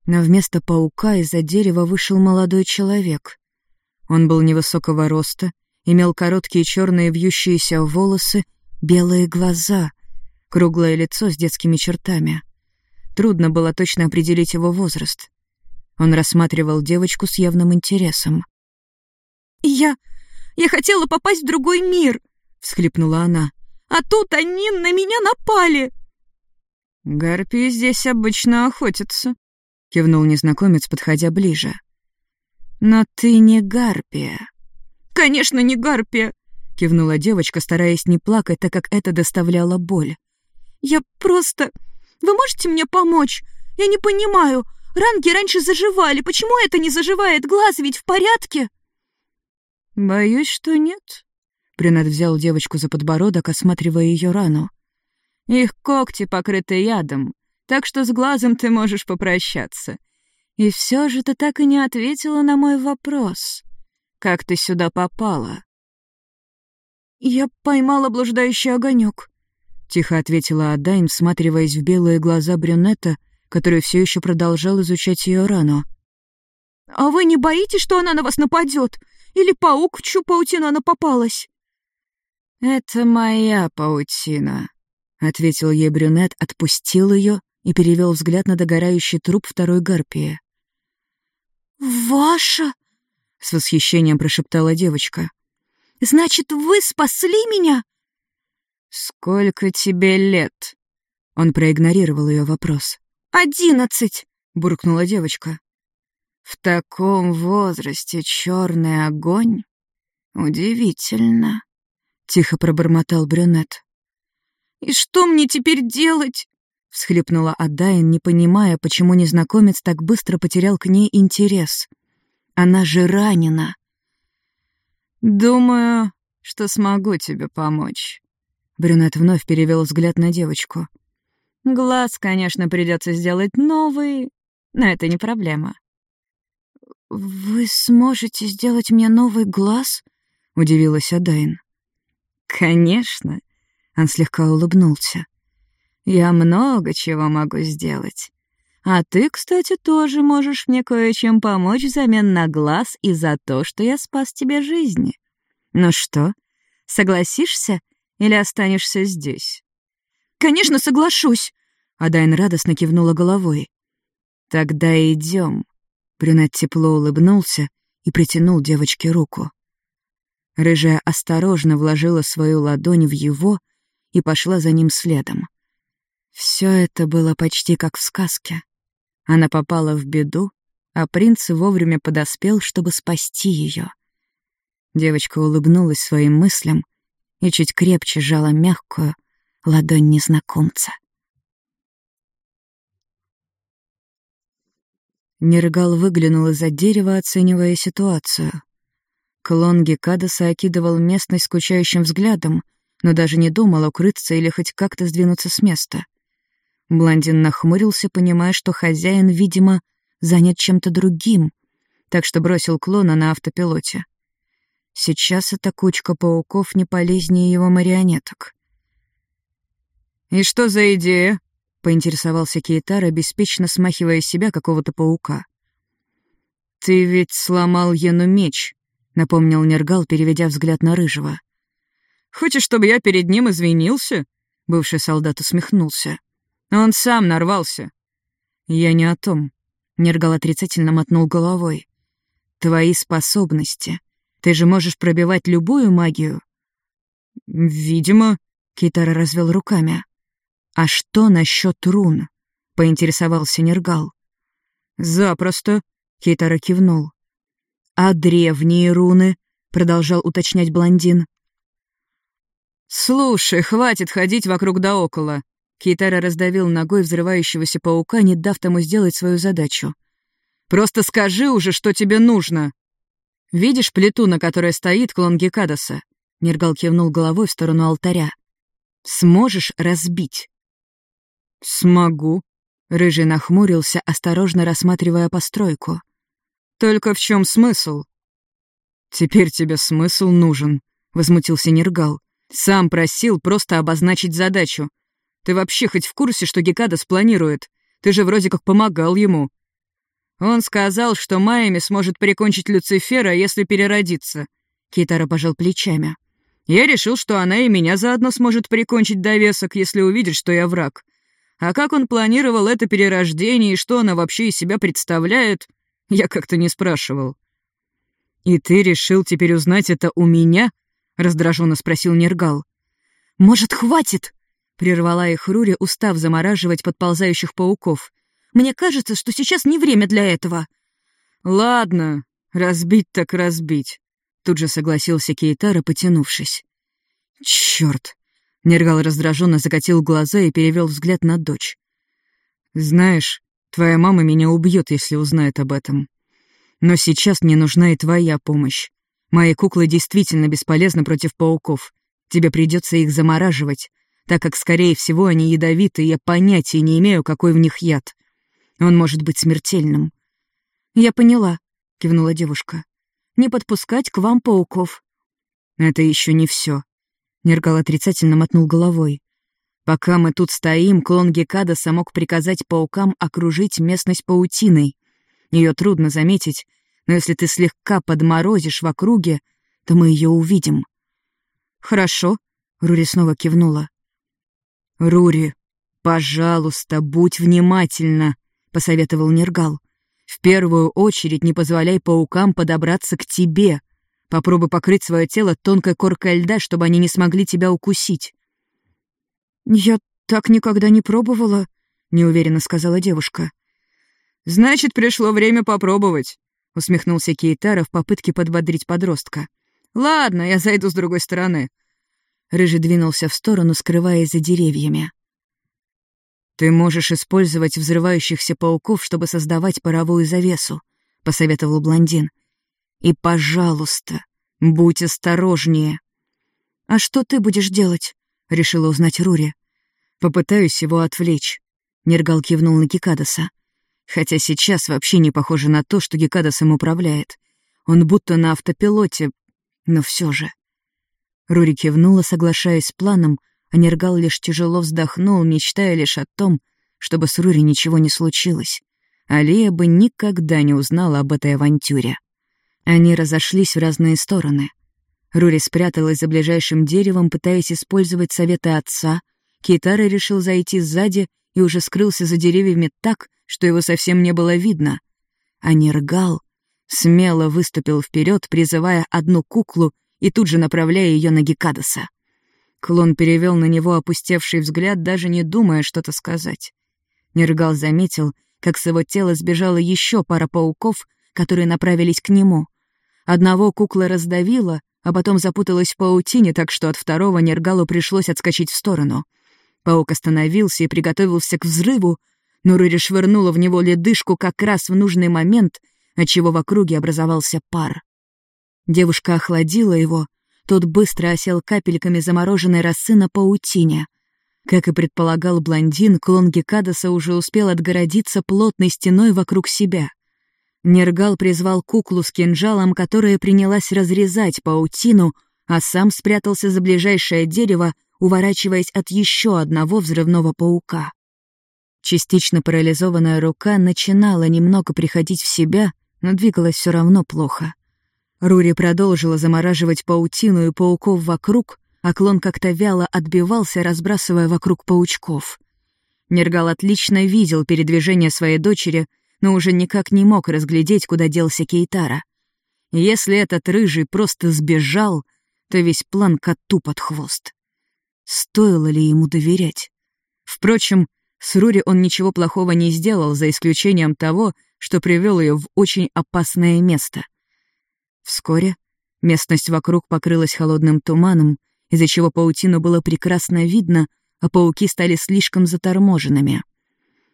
Но вместо паука из-за дерева вышел молодой человек. Он был невысокого роста, имел короткие черные вьющиеся волосы, белые глаза, круглое лицо с детскими чертами. Трудно было точно определить его возраст. Он рассматривал девочку с явным интересом. «Я... я хотела попасть в другой мир!» — всхлипнула она. «А тут они на меня напали!» «Гарпии здесь обычно охотятся», — кивнул незнакомец, подходя ближе. «Но ты не гарпия». «Конечно, не гарпия», — кивнула девочка, стараясь не плакать, так как это доставляло боль. «Я просто... Вы можете мне помочь? Я не понимаю. Ранки раньше заживали. Почему это не заживает? Глаз ведь в порядке?» «Боюсь, что нет», — Брюнет взял девочку за подбородок, осматривая ее рану. «Их когти покрыты ядом, так что с глазом ты можешь попрощаться. И все же ты так и не ответила на мой вопрос. Как ты сюда попала?» «Я поймала блуждающий огонек», — тихо ответила Адайн, всматриваясь в белые глаза брюнета, который все еще продолжал изучать ее рану. «А вы не боитесь, что она на вас нападет? Или паук, в чью паутину она попалась?» «Это моя паутина», — ответил ей брюнет, отпустил ее и перевел взгляд на догорающий труп второй гарпии. «Ваша?» — с восхищением прошептала девочка. «Значит, вы спасли меня?» «Сколько тебе лет?» Он проигнорировал ее вопрос. «Одиннадцать!» — буркнула девочка. В таком возрасте черный огонь? Удивительно. Тихо пробормотал брюнет. «И что мне теперь делать?» — всхлипнула Адайн, не понимая, почему незнакомец так быстро потерял к ней интерес. «Она же ранена!» «Думаю, что смогу тебе помочь». Брюнет вновь перевел взгляд на девочку. «Глаз, конечно, придется сделать новый, но это не проблема. «Вы сможете сделать мне новый глаз?» — удивилась Адайн. «Конечно», — он слегка улыбнулся. «Я много чего могу сделать. А ты, кстати, тоже можешь мне кое-чем помочь взамен на глаз и за то, что я спас тебе жизни. Ну что, согласишься или останешься здесь?» «Конечно, соглашусь!» — Адайн радостно кивнула головой. «Тогда идем. Брюнет тепло улыбнулся и притянул девочке руку. Рыжая осторожно вложила свою ладонь в его и пошла за ним следом. Все это было почти как в сказке. Она попала в беду, а принц вовремя подоспел, чтобы спасти ее. Девочка улыбнулась своим мыслям и чуть крепче сжала мягкую ладонь незнакомца. Нергал выглянул из-за дерева, оценивая ситуацию. Клон Гекадаса окидывал местность скучающим взглядом, но даже не думал укрыться или хоть как-то сдвинуться с места. Блондин нахмурился, понимая, что хозяин, видимо, занят чем-то другим, так что бросил клона на автопилоте. Сейчас эта кучка пауков не полезнее его марионеток. «И что за идея?» — поинтересовался Кейтара, беспечно смахивая себя какого-то паука. «Ты ведь сломал Ену меч», — напомнил Нергал, переведя взгляд на Рыжего. «Хочешь, чтобы я перед ним извинился?» — бывший солдат усмехнулся. «Он сам нарвался». «Я не о том», — Нергал отрицательно мотнул головой. «Твои способности. Ты же можешь пробивать любую магию». «Видимо», — Кейтара развел руками. «А что насчет рун?» — поинтересовался Нергал. «Запросто», — Кейтара кивнул. «А древние руны?» — продолжал уточнять блондин. «Слушай, хватит ходить вокруг да около!» Кейтара раздавил ногой взрывающегося паука, не дав тому сделать свою задачу. «Просто скажи уже, что тебе нужно!» «Видишь плиту, на которой стоит клон Гекадаса?» Нергал кивнул головой в сторону алтаря. «Сможешь разбить?» «Смогу», — Рыжий нахмурился, осторожно рассматривая постройку. «Только в чем смысл?» «Теперь тебе смысл нужен», — возмутился Нергал. «Сам просил просто обозначить задачу. Ты вообще хоть в курсе, что Гекадас планирует? Ты же вроде как помогал ему». Он сказал, что Майами сможет прикончить Люцифера, если переродиться. Китара пожал плечами. Я решил, что она и меня заодно сможет прикончить довесок, если увидит, что я враг. А как он планировал это перерождение и что она вообще из себя представляет, я как-то не спрашивал. «И ты решил теперь узнать это у меня?» — раздраженно спросил Нергал. «Может, хватит?» — прервала их Рури, устав замораживать подползающих пауков. «Мне кажется, что сейчас не время для этого». «Ладно, разбить так разбить», — тут же согласился Кейтара, потянувшись. «Чёрт!» — Нергал раздраженно закатил глаза и перевел взгляд на дочь. «Знаешь, твоя мама меня убьет, если узнает об этом. Но сейчас мне нужна и твоя помощь. Мои куклы действительно бесполезны против пауков. Тебе придется их замораживать, так как, скорее всего, они ядовиты, и я понятия не имею, какой в них яд. Он может быть смертельным». «Я поняла», — кивнула девушка. «Не подпускать к вам пауков». «Это еще не все. Нергал отрицательно мотнул головой. «Пока мы тут стоим, клон Гекадаса мог приказать паукам окружить местность паутиной. Ее трудно заметить, но если ты слегка подморозишь в округе, то мы ее увидим». «Хорошо», — Рури снова кивнула. «Рури, пожалуйста, будь внимательна», — посоветовал Нергал. «В первую очередь не позволяй паукам подобраться к тебе. Попробуй покрыть свое тело тонкой коркой льда, чтобы они не смогли тебя укусить». «Я так никогда не пробовала», — неуверенно сказала девушка. «Значит, пришло время попробовать», — усмехнулся Кейтара в попытке подбодрить подростка. «Ладно, я зайду с другой стороны». Рыжий двинулся в сторону, скрываясь за деревьями. «Ты можешь использовать взрывающихся пауков, чтобы создавать паровую завесу», — посоветовал блондин. «И, пожалуйста, будь осторожнее». «А что ты будешь делать?» — решила узнать Рури. «Попытаюсь его отвлечь», — Нергал кивнул на Кикадоса. Хотя сейчас вообще не похоже на то, что Гекадас им управляет. Он будто на автопилоте, но все же. Рури кивнула, соглашаясь с планом, а Нергал лишь тяжело вздохнул, мечтая лишь о том, чтобы с Рури ничего не случилось. Алия бы никогда не узнала об этой авантюре. Они разошлись в разные стороны. Рури спряталась за ближайшим деревом, пытаясь использовать советы отца. Китара решил зайти сзади и уже скрылся за деревьями так, что его совсем не было видно. А Нергал смело выступил вперед, призывая одну куклу и тут же направляя ее на Гекадаса. Клон перевел на него опустевший взгляд, даже не думая что-то сказать. Нергал заметил, как с его тела сбежала еще пара пауков, которые направились к нему. Одного кукла раздавила, а потом запуталась в паутине, так что от второго Нергалу пришлось отскочить в сторону. Паук остановился и приготовился к взрыву, но Рури швырнула в него ледышку как раз в нужный момент, отчего в округе образовался пар. Девушка охладила его, тот быстро осел капельками замороженной росы на паутине. Как и предполагал блондин, клон Гекадаса уже успел отгородиться плотной стеной вокруг себя. Нергал призвал куклу с кинжалом, которая принялась разрезать паутину, а сам спрятался за ближайшее дерево, уворачиваясь от еще одного взрывного паука. Частично парализованная рука начинала немного приходить в себя, но двигалась все равно плохо. Рури продолжила замораживать паутину и пауков вокруг, а клон как-то вяло отбивался, разбрасывая вокруг паучков. Нергал отлично видел передвижение своей дочери, но уже никак не мог разглядеть, куда делся Кейтара. Если этот рыжий просто сбежал, то весь план коту под хвост. Стоило ли ему доверять? Впрочем, с Рури он ничего плохого не сделал, за исключением того, что привел ее в очень опасное место. Вскоре местность вокруг покрылась холодным туманом, из-за чего паутину было прекрасно видно, а пауки стали слишком заторможенными.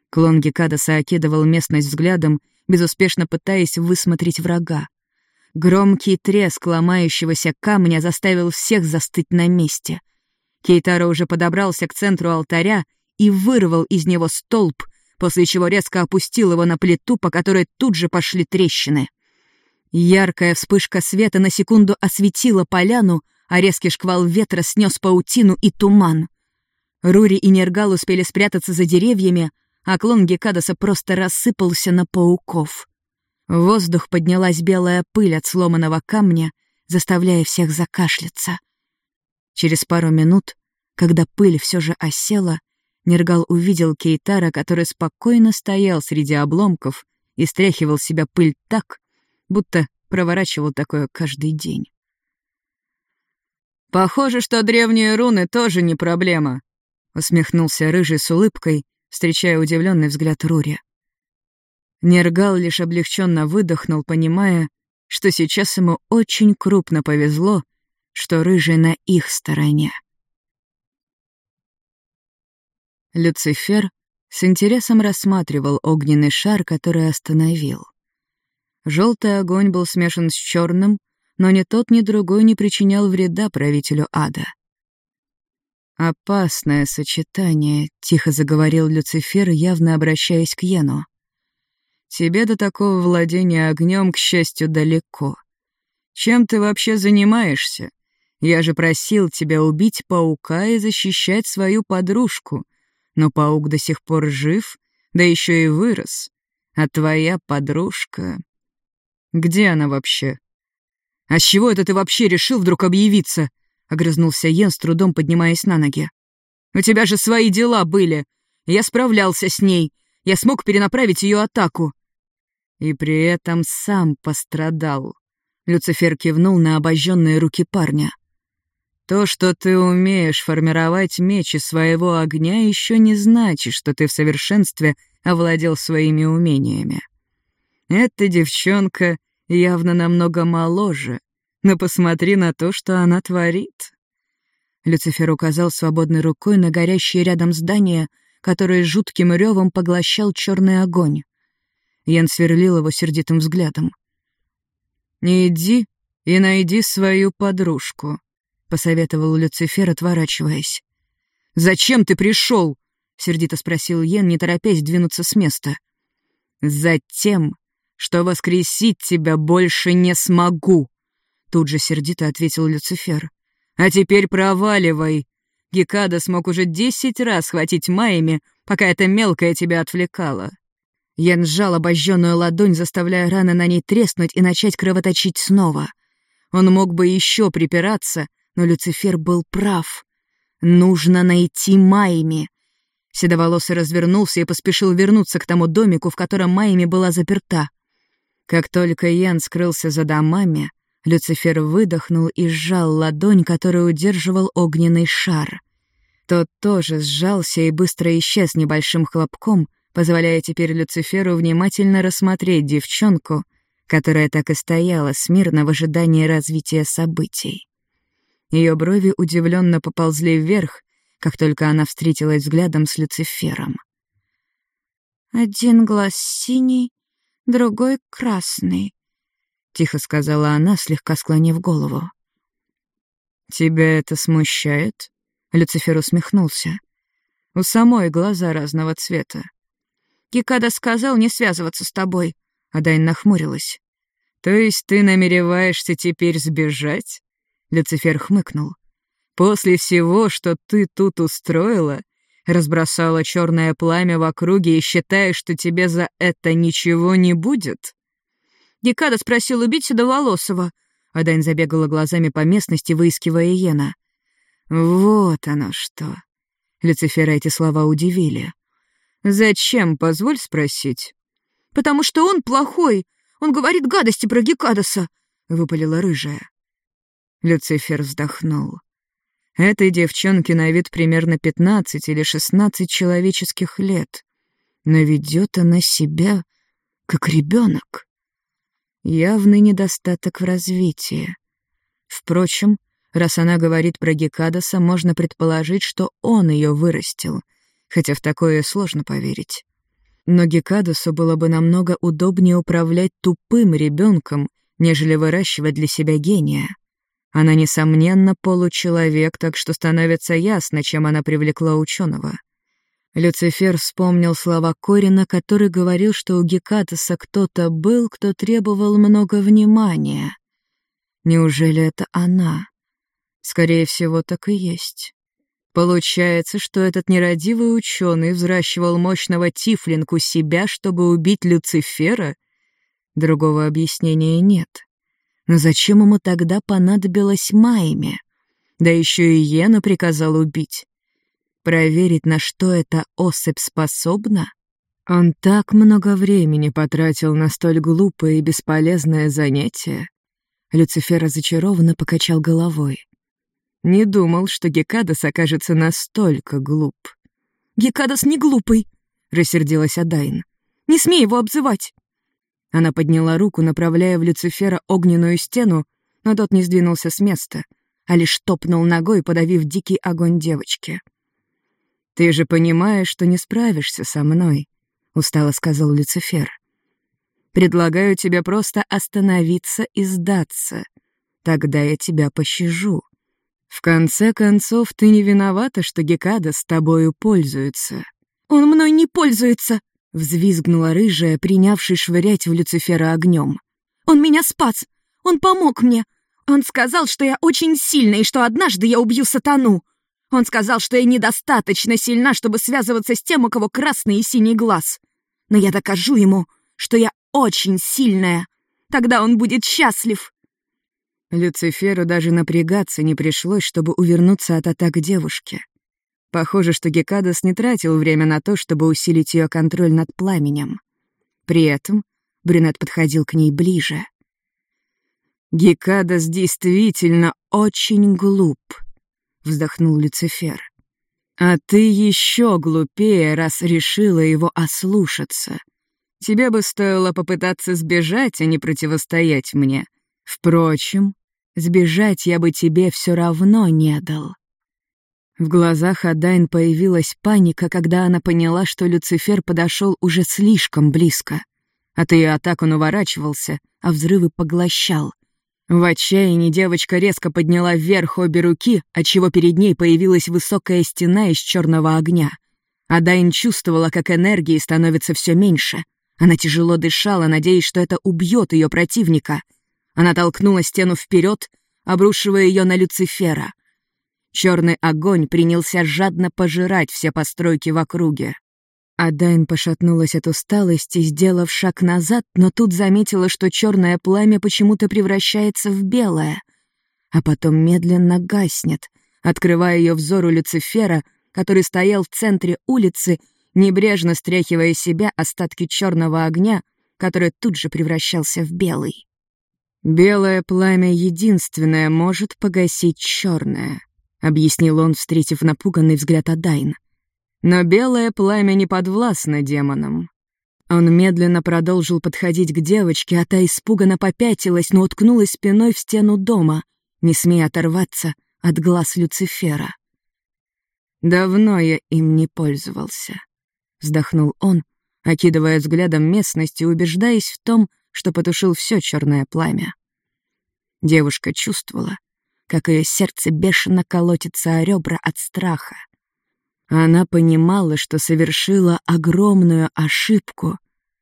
Клон Гекадаса окидывал местность взглядом, безуспешно пытаясь высмотреть врага. Громкий треск ломающегося камня заставил всех застыть на месте. Кейтара уже подобрался к центру алтаря и вырвал из него столб, после чего резко опустил его на плиту, по которой тут же пошли трещины. Яркая вспышка света на секунду осветила поляну, а резкий шквал ветра снес паутину и туман. Рури и Нергал успели спрятаться за деревьями, а клон Гекадаса просто рассыпался на пауков. В воздух поднялась белая пыль от сломанного камня, заставляя всех закашляться. Через пару минут, когда пыль все же осела, Нергал увидел Кейтара, который спокойно стоял среди обломков и стряхивал себя пыль так, будто проворачивал такое каждый день. «Похоже, что древние руны тоже не проблема», — усмехнулся Рыжий с улыбкой, встречая удивленный взгляд Рури. Нергал лишь облегченно выдохнул, понимая, что сейчас ему очень крупно повезло, что Рыжий на их стороне. Люцифер с интересом рассматривал огненный шар, который остановил. Желтый огонь был смешан с черным, но ни тот, ни другой не причинял вреда правителю ада. «Опасное сочетание», — тихо заговорил Люцифер, явно обращаясь к Йену. «Тебе до такого владения огнем, к счастью, далеко. Чем ты вообще занимаешься? Я же просил тебя убить паука и защищать свою подружку, но паук до сих пор жив, да еще и вырос. А твоя подружка... Где она вообще? А с чего это ты вообще решил вдруг объявиться? Огрызнулся Йен, с трудом поднимаясь на ноги. У тебя же свои дела были. Я справлялся с ней. Я смог перенаправить ее атаку. И при этом сам пострадал. Люцифер кивнул на обожженные руки парня. То, что ты умеешь формировать меч из своего огня, еще не значит, что ты в совершенстве овладел своими умениями. Эта девчонка явно намного моложе, но посмотри на то, что она творит. Люцифер указал свободной рукой на горящее рядом здание, которое жутким ревом поглощал черный огонь. Ян сверлил его сердитым взглядом. «Иди и найди свою подружку», — посоветовал Люцифер, отворачиваясь. «Зачем ты пришел?» — сердито спросил Йен, не торопясь двинуться с места. «Затем, что воскресить тебя больше не смогу», — тут же сердито ответил Люцифер. «А теперь проваливай. Гекада смог уже десять раз схватить Майями, пока эта мелкая тебя отвлекала». Ян сжал обожженную ладонь, заставляя раны на ней треснуть и начать кровоточить снова. Он мог бы еще припираться, но Люцифер был прав. Нужно найти Майми. Седоволосый развернулся и поспешил вернуться к тому домику, в котором Майми была заперта. Как только Ян скрылся за домами, Люцифер выдохнул и сжал ладонь, которую удерживал огненный шар. Тот тоже сжался и быстро исчез небольшим хлопком, позволяя теперь Люциферу внимательно рассмотреть девчонку, которая так и стояла смирно в ожидании развития событий. Ее брови удивленно поползли вверх, как только она встретилась взглядом с Люцифером. «Один глаз синий, другой красный», — тихо сказала она, слегка склонив голову. «Тебя это смущает?» — Люцифер усмехнулся. «У самой глаза разного цвета». Кикада сказал не связываться с тобой», — Адайн нахмурилась. «То есть ты намереваешься теперь сбежать?» Люцифер хмыкнул. «После всего, что ты тут устроила, разбросала черное пламя в округе и считаешь, что тебе за это ничего не будет?» Декада спросил убить Седоволосого. Адайн забегала глазами по местности, выискивая Йена. «Вот оно что!» Люцифера эти слова удивили. «Зачем, позволь спросить?» «Потому что он плохой. Он говорит гадости про Гекадаса», — выпалила рыжая. Люцифер вздохнул. Этой девчонке на вид примерно пятнадцать или шестнадцать человеческих лет, но ведет она себя как ребенок. Явный недостаток в развитии. Впрочем, Раз она говорит про Гекадаса, можно предположить, что он ее вырастил, хотя в такое сложно поверить. Но Гекадасу было бы намного удобнее управлять тупым ребенком, нежели выращивать для себя гения. Она, несомненно, получеловек, так что становится ясно, чем она привлекла ученого. Люцифер вспомнил слова Корина, который говорил, что у Гекатаса кто-то был, кто требовал много внимания. Неужели это она? Скорее всего, так и есть. Получается, что этот нерадивый ученый взращивал мощного тифлинку себя, чтобы убить Люцифера? Другого объяснения нет. Но зачем ему тогда понадобилось Майме? Да еще и Йена приказал убить. Проверить, на что эта особь способна? Он так много времени потратил на столь глупое и бесполезное занятие. Люцифер разочарованно покачал головой. Не думал, что Гекадас окажется настолько глуп. «Гекадас не глупый», — рассердилась Адайн. «Не смей его обзывать». Она подняла руку, направляя в Люцифера огненную стену, но тот не сдвинулся с места, а лишь топнул ногой, подавив дикий огонь девочки. «Ты же понимаешь, что не справишься со мной», — устало сказал Люцифер. «Предлагаю тебе просто остановиться и сдаться. Тогда я тебя пощажу». В конце концов, ты не виновата, что Гекада с тобою пользуется. Он мной не пользуется, взвизгнула рыжая, принявший швырять в Люцифера огнем. Он меня спас. Он помог мне. Он сказал, что я очень сильна и что однажды я убью сатану. Он сказал, что я недостаточно сильна, чтобы связываться с тем, у кого красный и синий глаз. Но я докажу ему, что я очень сильная. Тогда он будет счастлив. Люциферу даже напрягаться не пришлось, чтобы увернуться от атак девушки. Похоже, что Гекадас не тратил время на то, чтобы усилить ее контроль над пламенем. При этом брюнет подходил к ней ближе. «Гекадас действительно очень глуп», — вздохнул Люцифер. «А ты еще глупее, раз решила его ослушаться. Тебе бы стоило попытаться сбежать, а не противостоять мне. Впрочем, сбежать я бы тебе все равно не дал. В глазах Адайн появилась паника, когда она поняла, что Люцифер подошел уже слишком близко. От ее атак он уворачивался, а взрывы поглощал. В отчаянии девочка резко подняла вверх обе руки, отчего перед ней появилась высокая стена из черного огня. Адайн чувствовала, как энергии становится все меньше. Она тяжело дышала, надеясь, что это убьет ее противника — она толкнула стену вперед, обрушивая ее на Люцифера. Черный огонь принялся жадно пожирать все постройки в округе. Адайн пошатнулась от усталости, сделав шаг назад, но тут заметила, что черное пламя почему-то превращается в белое, а потом медленно гаснет, открывая ее взору Люцифера, который стоял в центре улицы, небрежно стряхивая себя остатки черного огня, который тут же превращался в белый. «Белое пламя единственное может погасить черное», — объяснил он, встретив напуганный взгляд Адайн. «Но белое пламя не подвластно демонам». Он медленно продолжил подходить к девочке, а та испуганно попятилась, но уткнулась спиной в стену дома, не смея оторваться от глаз Люцифера. «Давно я им не пользовался», — вздохнул он, окидывая взглядом местность и убеждаясь в том, что потушил все черное пламя. Девушка чувствовала, как ее сердце бешено колотится о ребра от страха. Она понимала, что совершила огромную ошибку,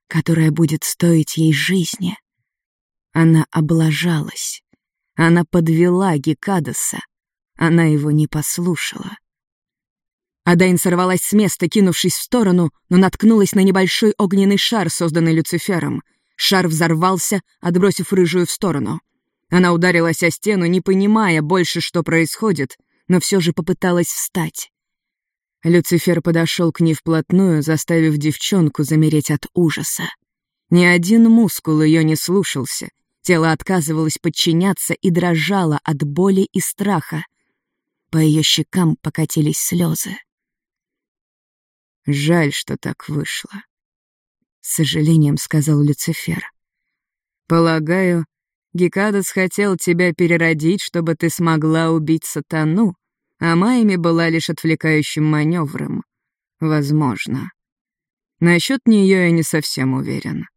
которая будет стоить ей жизни. Она облажалась. Она подвела Гекадаса. Она его не послушала. Адайн сорвалась с места, кинувшись в сторону, но наткнулась на небольшой огненный шар, созданный Люцифером — Шар взорвался, отбросив рыжую в сторону. Она ударилась о стену, не понимая больше, что происходит, но все же попыталась встать. Люцифер подошел к ней вплотную, заставив девчонку замереть от ужаса. Ни один мускул ее не слушался, тело отказывалось подчиняться и дрожало от боли и страха. По ее щекам покатились слезы. Жаль, что так вышло с сожалением сказал Люцифер. «Полагаю, Гекадас хотел тебя переродить, чтобы ты смогла убить сатану, а Майми была лишь отвлекающим маневром. Возможно. Насчет нее я не совсем уверен.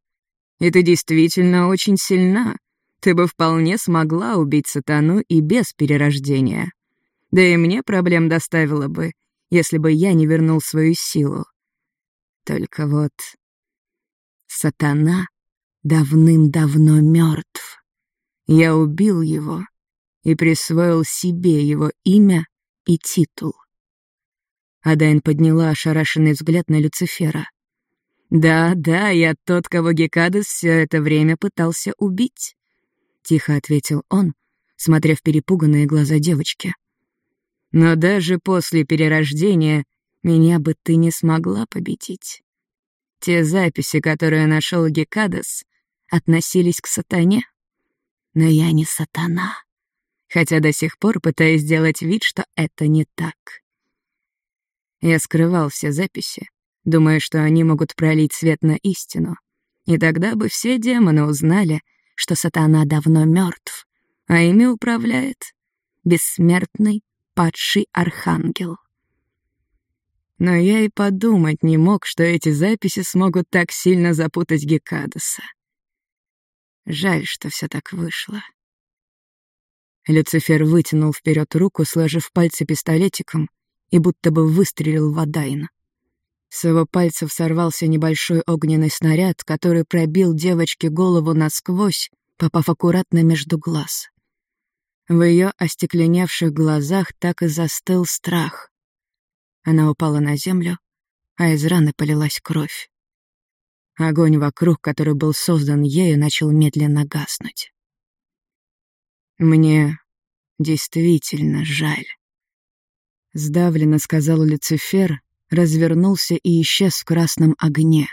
И ты действительно очень сильна. Ты бы вполне смогла убить сатану и без перерождения. Да и мне проблем доставило бы, если бы я не вернул свою силу. Только вот сатана давным-давно мертв. Я убил его и присвоил себе его имя и титул. Адайн подняла ошарашенный взгляд на Люцифера. «Да, да, я тот, кого Гекадес все это время пытался убить», — тихо ответил он, смотря в перепуганные глаза девочки. «Но даже после перерождения меня бы ты не смогла победить. Те записи, которые нашел Гекадес, относились к сатане. Но я не сатана, хотя до сих пор пытаюсь сделать вид, что это не так. Я скрывал все записи, думая, что они могут пролить свет на истину. И тогда бы все демоны узнали, что сатана давно мертв, а ими управляет бессмертный падший архангел. Но я и подумать не мог, что эти записи смогут так сильно запутать Гекадеса. Жаль, что все так вышло. Люцифер вытянул вперед руку, сложив пальцы пистолетиком, и будто бы выстрелил в Адайна. С его пальцев сорвался небольшой огненный снаряд, который пробил девочке голову насквозь, попав аккуратно между глаз. В ее остекленевших глазах так и застыл страх. Она упала на землю, а из раны полилась кровь. Огонь вокруг, который был создан ею, начал медленно гаснуть. «Мне действительно жаль», — сдавленно сказал Люцифер, развернулся и исчез в красном огне,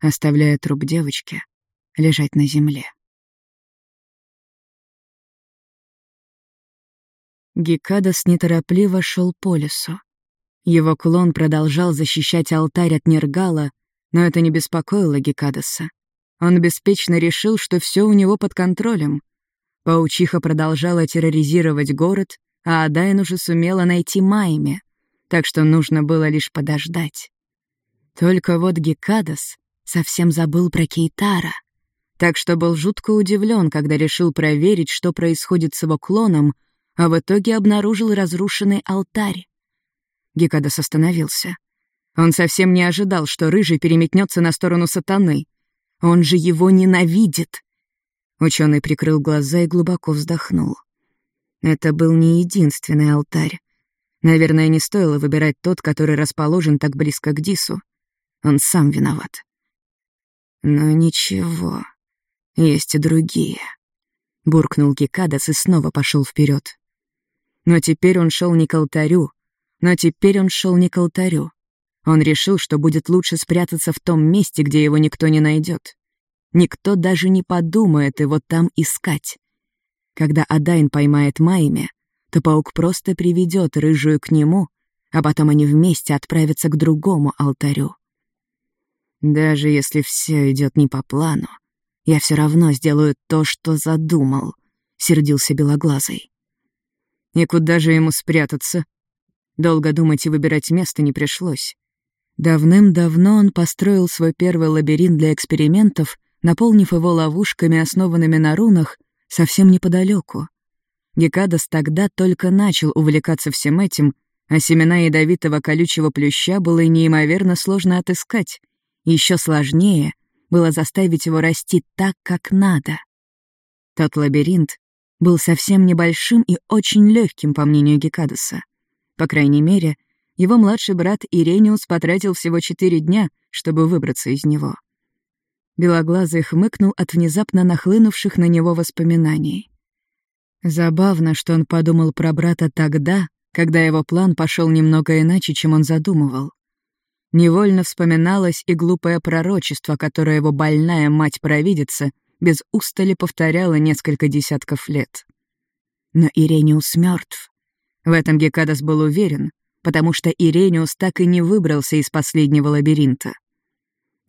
оставляя труп девочки лежать на земле. Гекадас неторопливо шел по лесу. Его клон продолжал защищать алтарь от Нергала, но это не беспокоило Гекадаса. Он беспечно решил, что все у него под контролем. Паучиха продолжала терроризировать город, а Адайн уже сумела найти Майме, так что нужно было лишь подождать. Только вот Гекадас совсем забыл про Кейтара, так что был жутко удивлен, когда решил проверить, что происходит с его клоном, а в итоге обнаружил разрушенный алтарь. Гекадас остановился. Он совсем не ожидал, что Рыжий переметнется на сторону сатаны. Он же его ненавидит. Ученый прикрыл глаза и глубоко вздохнул. Это был не единственный алтарь. Наверное, не стоило выбирать тот, который расположен так близко к Дису. Он сам виноват. Но ничего, есть и другие. Буркнул Кикадас и снова пошел вперед. Но теперь он шел не к алтарю, но теперь он шел не к алтарю. Он решил, что будет лучше спрятаться в том месте, где его никто не найдет. Никто даже не подумает его там искать. Когда Адайн поймает Майме, то паук просто приведет рыжую к нему, а потом они вместе отправятся к другому алтарю. Даже если все идет не по плану, я все равно сделаю то, что задумал, сердился Белоглазый. И куда же ему спрятаться? Долго думать и выбирать место не пришлось. Давным-давно он построил свой первый лабиринт для экспериментов, наполнив его ловушками, основанными на рунах, совсем неподалеку. Гекадас тогда только начал увлекаться всем этим, а семена ядовитого колючего плюща было неимоверно сложно отыскать. Еще сложнее было заставить его расти так, как надо. Тот лабиринт был совсем небольшим и очень легким, по мнению Гекадаса. По крайней мере, его младший брат Ирениус потратил всего четыре дня, чтобы выбраться из него. Белоглазый хмыкнул от внезапно нахлынувших на него воспоминаний. Забавно, что он подумал про брата тогда, когда его план пошел немного иначе, чем он задумывал. Невольно вспоминалось и глупое пророчество, которое его больная мать-провидица без устали повторяла несколько десятков лет. Но Ирениус мертв. В этом Гекадас был уверен, потому что Ирениус так и не выбрался из последнего лабиринта.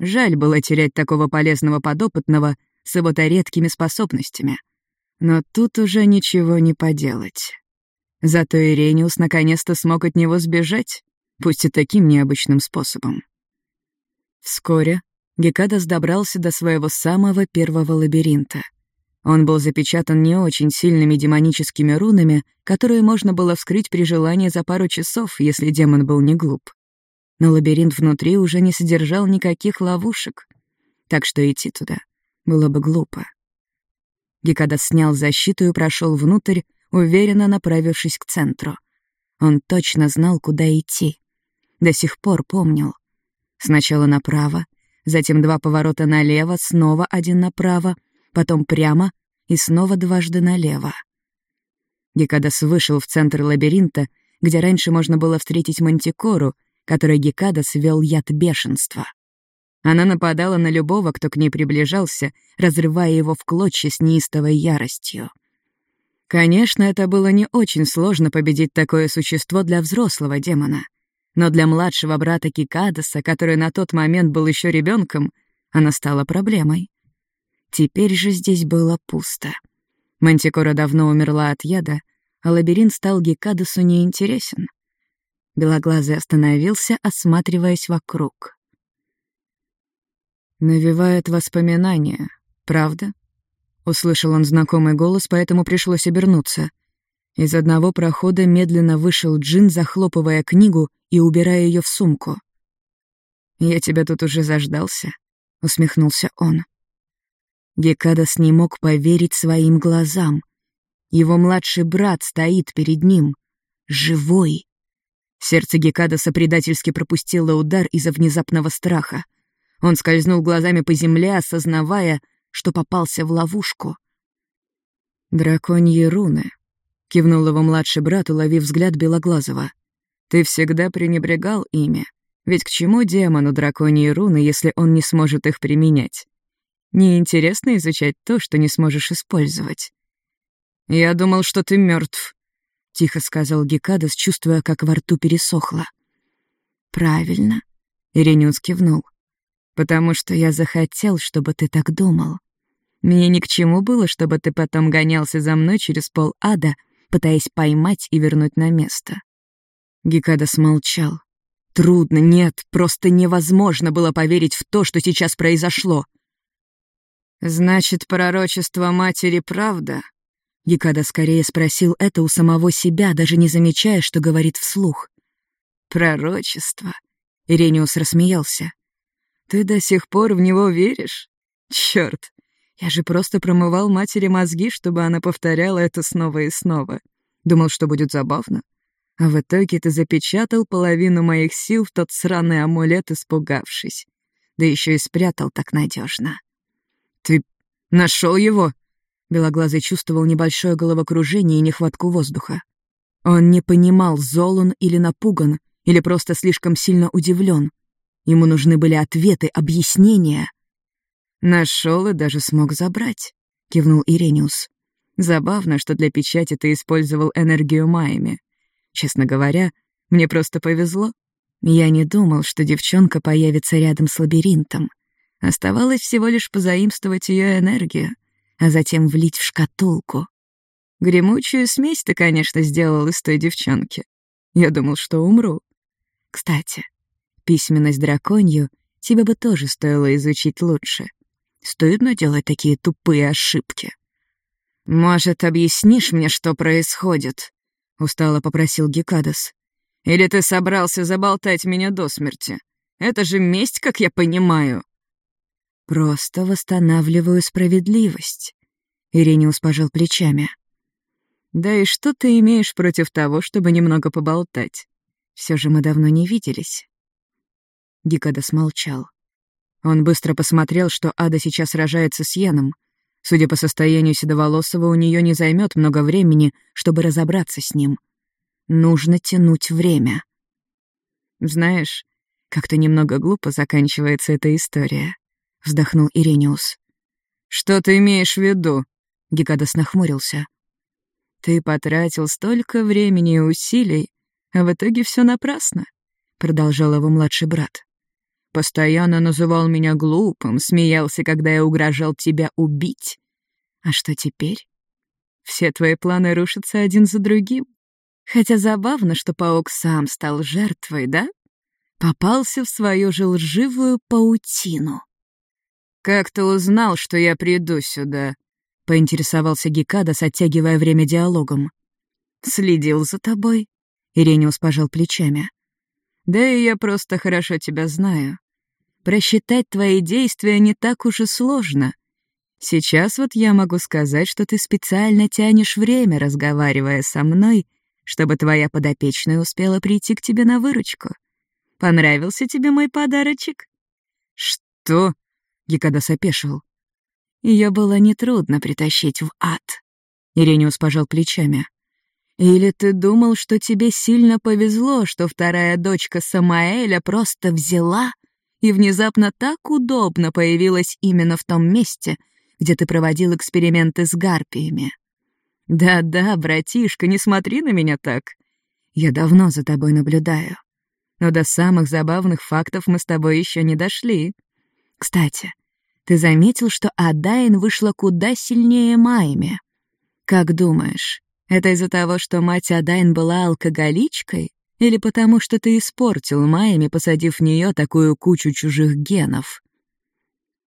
Жаль было терять такого полезного подопытного с его-то редкими способностями. Но тут уже ничего не поделать. Зато Ирениус наконец-то смог от него сбежать, пусть и таким необычным способом. Вскоре Гекадас добрался до своего самого первого лабиринта. Он был запечатан не очень сильными демоническими рунами, которые можно было вскрыть при желании за пару часов, если демон был не глуп. Но лабиринт внутри уже не содержал никаких ловушек, так что идти туда было бы глупо. Гекадас снял защиту и прошел внутрь, уверенно направившись к центру. Он точно знал, куда идти. До сих пор помнил. Сначала направо, затем два поворота налево, снова один направо, потом прямо и снова дважды налево. Гекадас вышел в центр лабиринта, где раньше можно было встретить мантикору, которой Гекадас вел яд бешенства. Она нападала на любого, кто к ней приближался, разрывая его в клочья с неистовой яростью. Конечно, это было не очень сложно победить такое существо для взрослого демона. Но для младшего брата Кикадаса, который на тот момент был еще ребенком, она стала проблемой. Теперь же здесь было пусто. Мантикора давно умерла от яда, а лабиринт стал Гекадасу неинтересен. Белоглазый остановился, осматриваясь вокруг. «Навевает воспоминания, правда?» Услышал он знакомый голос, поэтому пришлось обернуться. Из одного прохода медленно вышел Джин, захлопывая книгу и убирая ее в сумку. «Я тебя тут уже заждался», — усмехнулся он. Гекадас не мог поверить своим глазам. Его младший брат стоит перед ним, живой. Сердце Гекадаса предательски пропустило удар из-за внезапного страха. Он скользнул глазами по земле, осознавая, что попался в ловушку. «Драконьи руны», — кивнул его младший брат, уловив взгляд Белоглазого. «Ты всегда пренебрегал ими, ведь к чему демону драконьи руны, если он не сможет их применять? Неинтересно изучать то, что не сможешь использовать». «Я думал, что ты мертв, тихо сказал Гекадас, чувствуя, как во рту пересохло. «Правильно», — Ирениус кивнул потому что я захотел, чтобы ты так думал. Мне ни к чему было, чтобы ты потом гонялся за мной через пол ада, пытаясь поймать и вернуть на место». Гекада смолчал. Трудно, нет, просто невозможно было поверить в то, что сейчас произошло. «Значит, пророчество матери правда?» Гекада скорее спросил это у самого себя, даже не замечая, что говорит вслух. «Пророчество?» Ирениус рассмеялся. Ты до сих пор в него веришь? Чёрт, я же просто промывал матери мозги, чтобы она повторяла это снова и снова. Думал, что будет забавно. А в итоге ты запечатал половину моих сил в тот сраный амулет, испугавшись. Да еще и спрятал так надежно. Ты нашел его? Белоглазый чувствовал небольшое головокружение и нехватку воздуха. Он не понимал, зол он или напуган, или просто слишком сильно удивлен. Ему нужны были ответы, объяснения. Нашел и даже смог забрать, кивнул Ирениус. Забавно, что для печати ты использовал энергию Майями. Честно говоря, мне просто повезло. Я не думал, что девчонка появится рядом с лабиринтом. Оставалось всего лишь позаимствовать ее энергию, а затем влить в шкатулку. Гремучую смесь ты, конечно, сделал из той девчонки. Я думал, что умру. Кстати, Письменность драконью тебе бы тоже стоило изучить лучше. Стыдно делать такие тупые ошибки. «Может, объяснишь мне, что происходит?» — устало попросил Гекадас. «Или ты собрался заболтать меня до смерти? Это же месть, как я понимаю». «Просто восстанавливаю справедливость», — Ириниус пожал плечами. «Да и что ты имеешь против того, чтобы немного поболтать? Все же мы давно не виделись». Гикада смолчал. Он быстро посмотрел, что Ада сейчас сражается с Яном. Судя по состоянию Седоволосого, у нее не займет много времени, чтобы разобраться с ним. Нужно тянуть время. «Знаешь, как-то немного глупо заканчивается эта история», — вздохнул Ирениус. «Что ты имеешь в виду?» — Гекадас нахмурился. «Ты потратил столько времени и усилий, а в итоге все напрасно», — продолжал его младший брат. Постоянно называл меня глупым, смеялся, когда я угрожал тебя убить. А что теперь? все твои планы рушатся один за другим. Хотя забавно, что паук сам стал жертвой, да? Попался в свою же лживую паутину. «Как ты узнал, что я приду сюда?» — поинтересовался Гекадас, оттягивая время диалогом. «Следил за тобой?» — Ирениус пожал плечами. «Да и я просто хорошо тебя знаю. Просчитать твои действия не так уж и сложно. Сейчас вот я могу сказать, что ты специально тянешь время, разговаривая со мной, чтобы твоя подопечная успела прийти к тебе на выручку. Понравился тебе мой подарочек?» «Что?» — Гекадас опешил. Ее было нетрудно притащить в ад. Ирениус пожал плечами. «Или ты думал, что тебе сильно повезло, что вторая дочка Самаэля просто взяла и внезапно так удобно появилась именно в том месте, где ты проводил эксперименты с гарпиями? Да-да, братишка, не смотри на меня так. Я давно за тобой наблюдаю. Но до самых забавных фактов мы с тобой еще не дошли. Кстати, ты заметил, что Адайн вышла куда сильнее Майми? Как думаешь, это из-за того, что мать Адайн была алкоголичкой? Или потому что ты испортил Майми, посадив в нее такую кучу чужих генов?»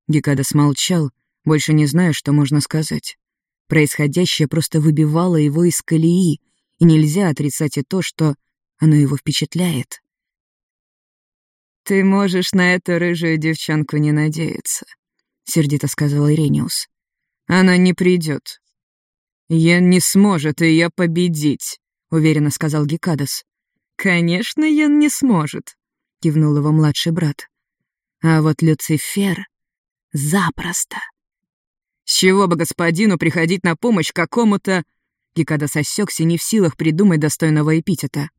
Гекада смолчал, больше не зная, что можно сказать. Происходящее просто выбивало его из колеи, и нельзя отрицать и то, что оно его впечатляет. «Ты можешь на эту рыжую девчонку не надеяться», — сердито сказал Ирениус. «Она не придет. «Ян не сможет ее победить», — уверенно сказал Гекадас. «Конечно, Ян не сможет», — кивнул его младший брат. «А вот Люцифер запросто». «С чего бы господину приходить на помощь какому-то...» Гекадас осекся не в силах придумать достойного эпитета.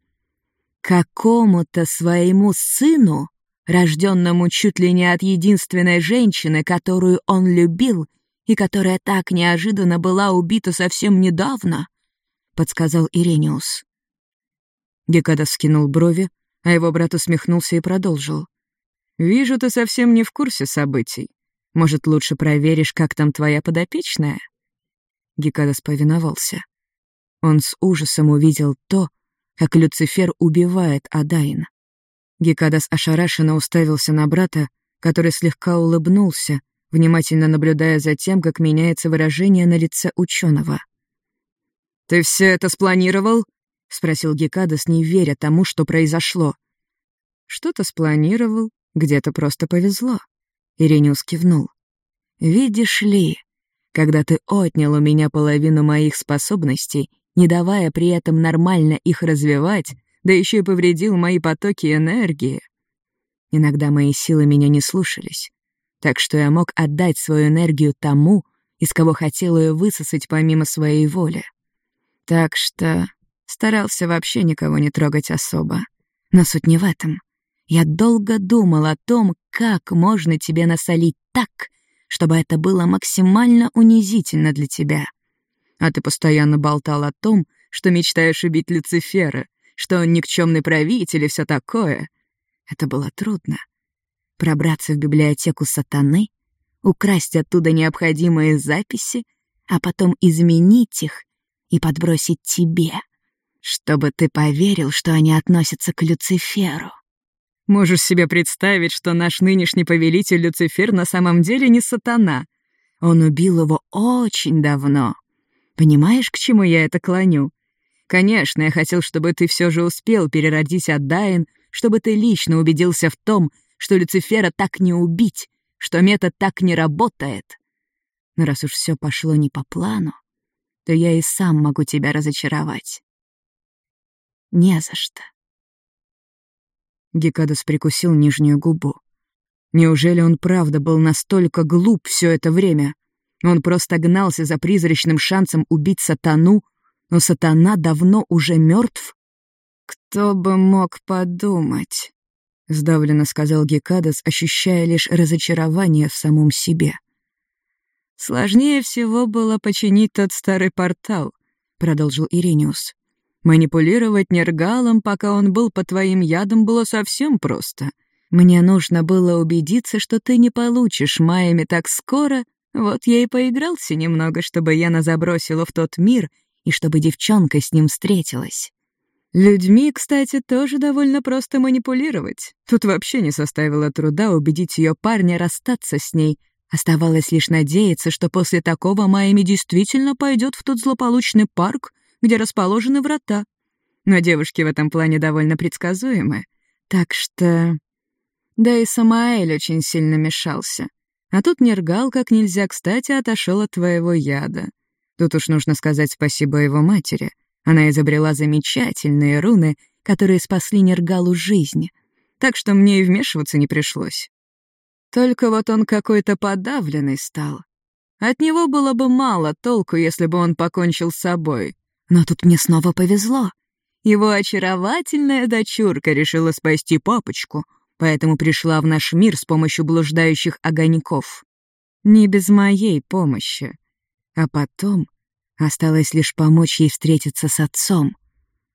«Какому-то своему сыну?» Рожденному чуть ли не от единственной женщины, которую он любил и которая так неожиданно была убита совсем недавно, — подсказал Ирениус. Гекадас скинул брови, а его брат усмехнулся и продолжил. «Вижу, ты совсем не в курсе событий. Может, лучше проверишь, как там твоя подопечная?» Гекадас повиновался. Он с ужасом увидел то, как Люцифер убивает Адайн. Гекадас ошарашенно уставился на брата, который слегка улыбнулся, внимательно наблюдая за тем, как меняется выражение на лице ученого. «Ты все это спланировал?» — спросил Гекадас, не веря тому, что произошло. «Что-то спланировал, где-то просто повезло», — Ирениус кивнул. «Видишь ли, когда ты отнял у меня половину моих способностей, не давая при этом нормально их развивать, да еще и повредил мои потоки энергии. Иногда мои силы меня не слушались, так что я мог отдать свою энергию тому, из кого хотел ее высосать помимо своей воли. Так что старался вообще никого не трогать особо. Но суть не в этом. Я долго думал о том, как можно тебе насолить так, чтобы это было максимально унизительно для тебя. А ты постоянно болтал о том, что мечтаешь убить Люцифера, что он никчемный правитель и все такое. Это было трудно. Пробраться в библиотеку сатаны, украсть оттуда необходимые записи, а потом изменить их и подбросить тебе, чтобы ты поверил, что они относятся к Люциферу. Можешь себе представить, что наш нынешний повелитель Люцифер на самом деле не сатана. Он убил его очень давно. Понимаешь, к чему я это клоню? Конечно, я хотел, чтобы ты все же успел переродить Аддаин, чтобы ты лично убедился в том, что Люцифера так не убить, что метод так не работает. Но раз уж все пошло не по плану, то я и сам могу тебя разочаровать. Не за что. Гекадас прикусил нижнюю губу. Неужели он правда был настолько глуп все это время? Он просто гнался за призрачным шансом убить сатану, но сатана давно уже мертв. «Кто бы мог подумать?» — сдавленно сказал Гекадас, ощущая лишь разочарование в самом себе. «Сложнее всего было починить тот старый портал», — продолжил Ирениус. «Манипулировать Нергалом, пока он был под твоим ядом, было совсем просто. Мне нужно было убедиться, что ты не получишь Майями так скоро, Вот я и поигрался немного, чтобы Яна забросила в тот мир и чтобы девчонка с ним встретилась. Людьми, кстати, тоже довольно просто манипулировать. Тут вообще не составило труда убедить ее парня расстаться с ней. Оставалось лишь надеяться, что после такого Майами действительно пойдет в тот злополучный парк, где расположены врата. Но девушки в этом плане довольно предсказуемы. Так что... Да и Самаэль очень сильно мешался. А тут Нергал как нельзя кстати отошел от твоего яда. Тут уж нужно сказать спасибо его матери. Она изобрела замечательные руны, которые спасли Нергалу жизнь. Так что мне и вмешиваться не пришлось. Только вот он какой-то подавленный стал. От него было бы мало толку, если бы он покончил с собой. Но тут мне снова повезло. Его очаровательная дочурка решила спасти папочку, поэтому пришла в наш мир с помощью блуждающих огоньков. Не без моей помощи. А потом осталось лишь помочь ей встретиться с отцом.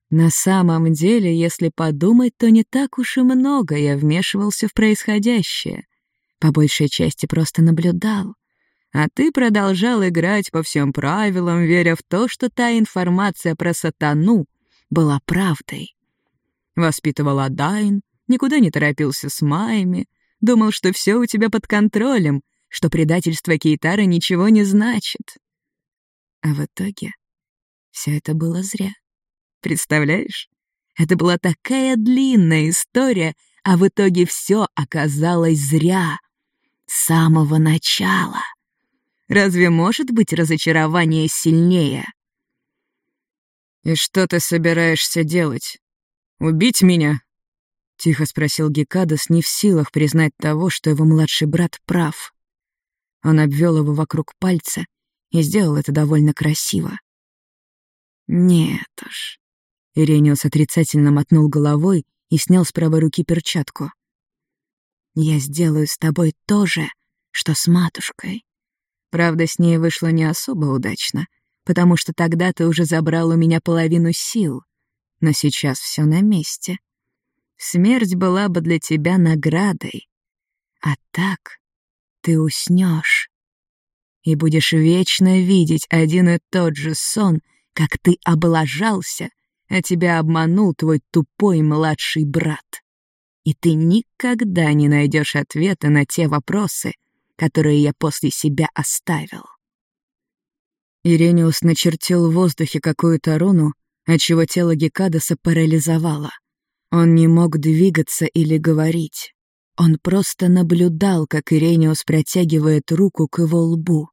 На самом деле, если подумать, то не так уж и много я вмешивался в происходящее. По большей части просто наблюдал. А ты продолжал играть по всем правилам, веря в то, что та информация про сатану была правдой. Воспитывал Адайн, никуда не торопился с Майями, думал, что все у тебя под контролем, что предательство Кейтара ничего не значит. А в итоге все это было зря. Представляешь? Это была такая длинная история, а в итоге все оказалось зря. С самого начала. Разве может быть разочарование сильнее? «И что ты собираешься делать? Убить меня?» — тихо спросил Гекадас, не в силах признать того, что его младший брат прав. Он обвел его вокруг пальца и сделал это довольно красиво. «Нет уж». Ирениус отрицательно мотнул головой и снял с правой руки перчатку. «Я сделаю с тобой то же, что с матушкой. Правда, с ней вышло не особо удачно — потому что тогда ты уже забрал у меня половину сил, но сейчас все на месте. Смерть была бы для тебя наградой, а так ты уснешь и будешь вечно видеть один и тот же сон, как ты облажался, а тебя обманул твой тупой младший брат. И ты никогда не найдешь ответа на те вопросы, которые я после себя оставил. Ирениус начертил в воздухе какую-то руну, отчего тело Гекадаса парализовало. Он не мог двигаться или говорить. Он просто наблюдал, как Ирениус протягивает руку к его лбу.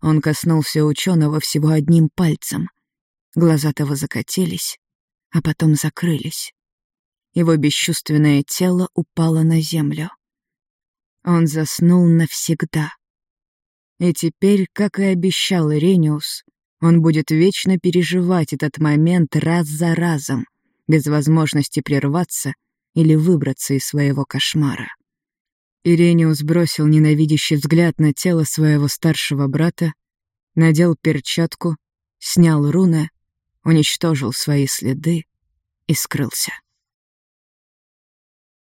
Он коснулся ученого всего одним пальцем. Глаза того закатились, а потом закрылись. Его бесчувственное тело упало на землю. Он заснул навсегда. И теперь, как и обещал Рениус, он будет вечно переживать этот момент раз за разом, без возможности прерваться или выбраться из своего кошмара. Ирениус бросил ненавидящий взгляд на тело своего старшего брата, надел перчатку, снял руны, уничтожил свои следы и скрылся.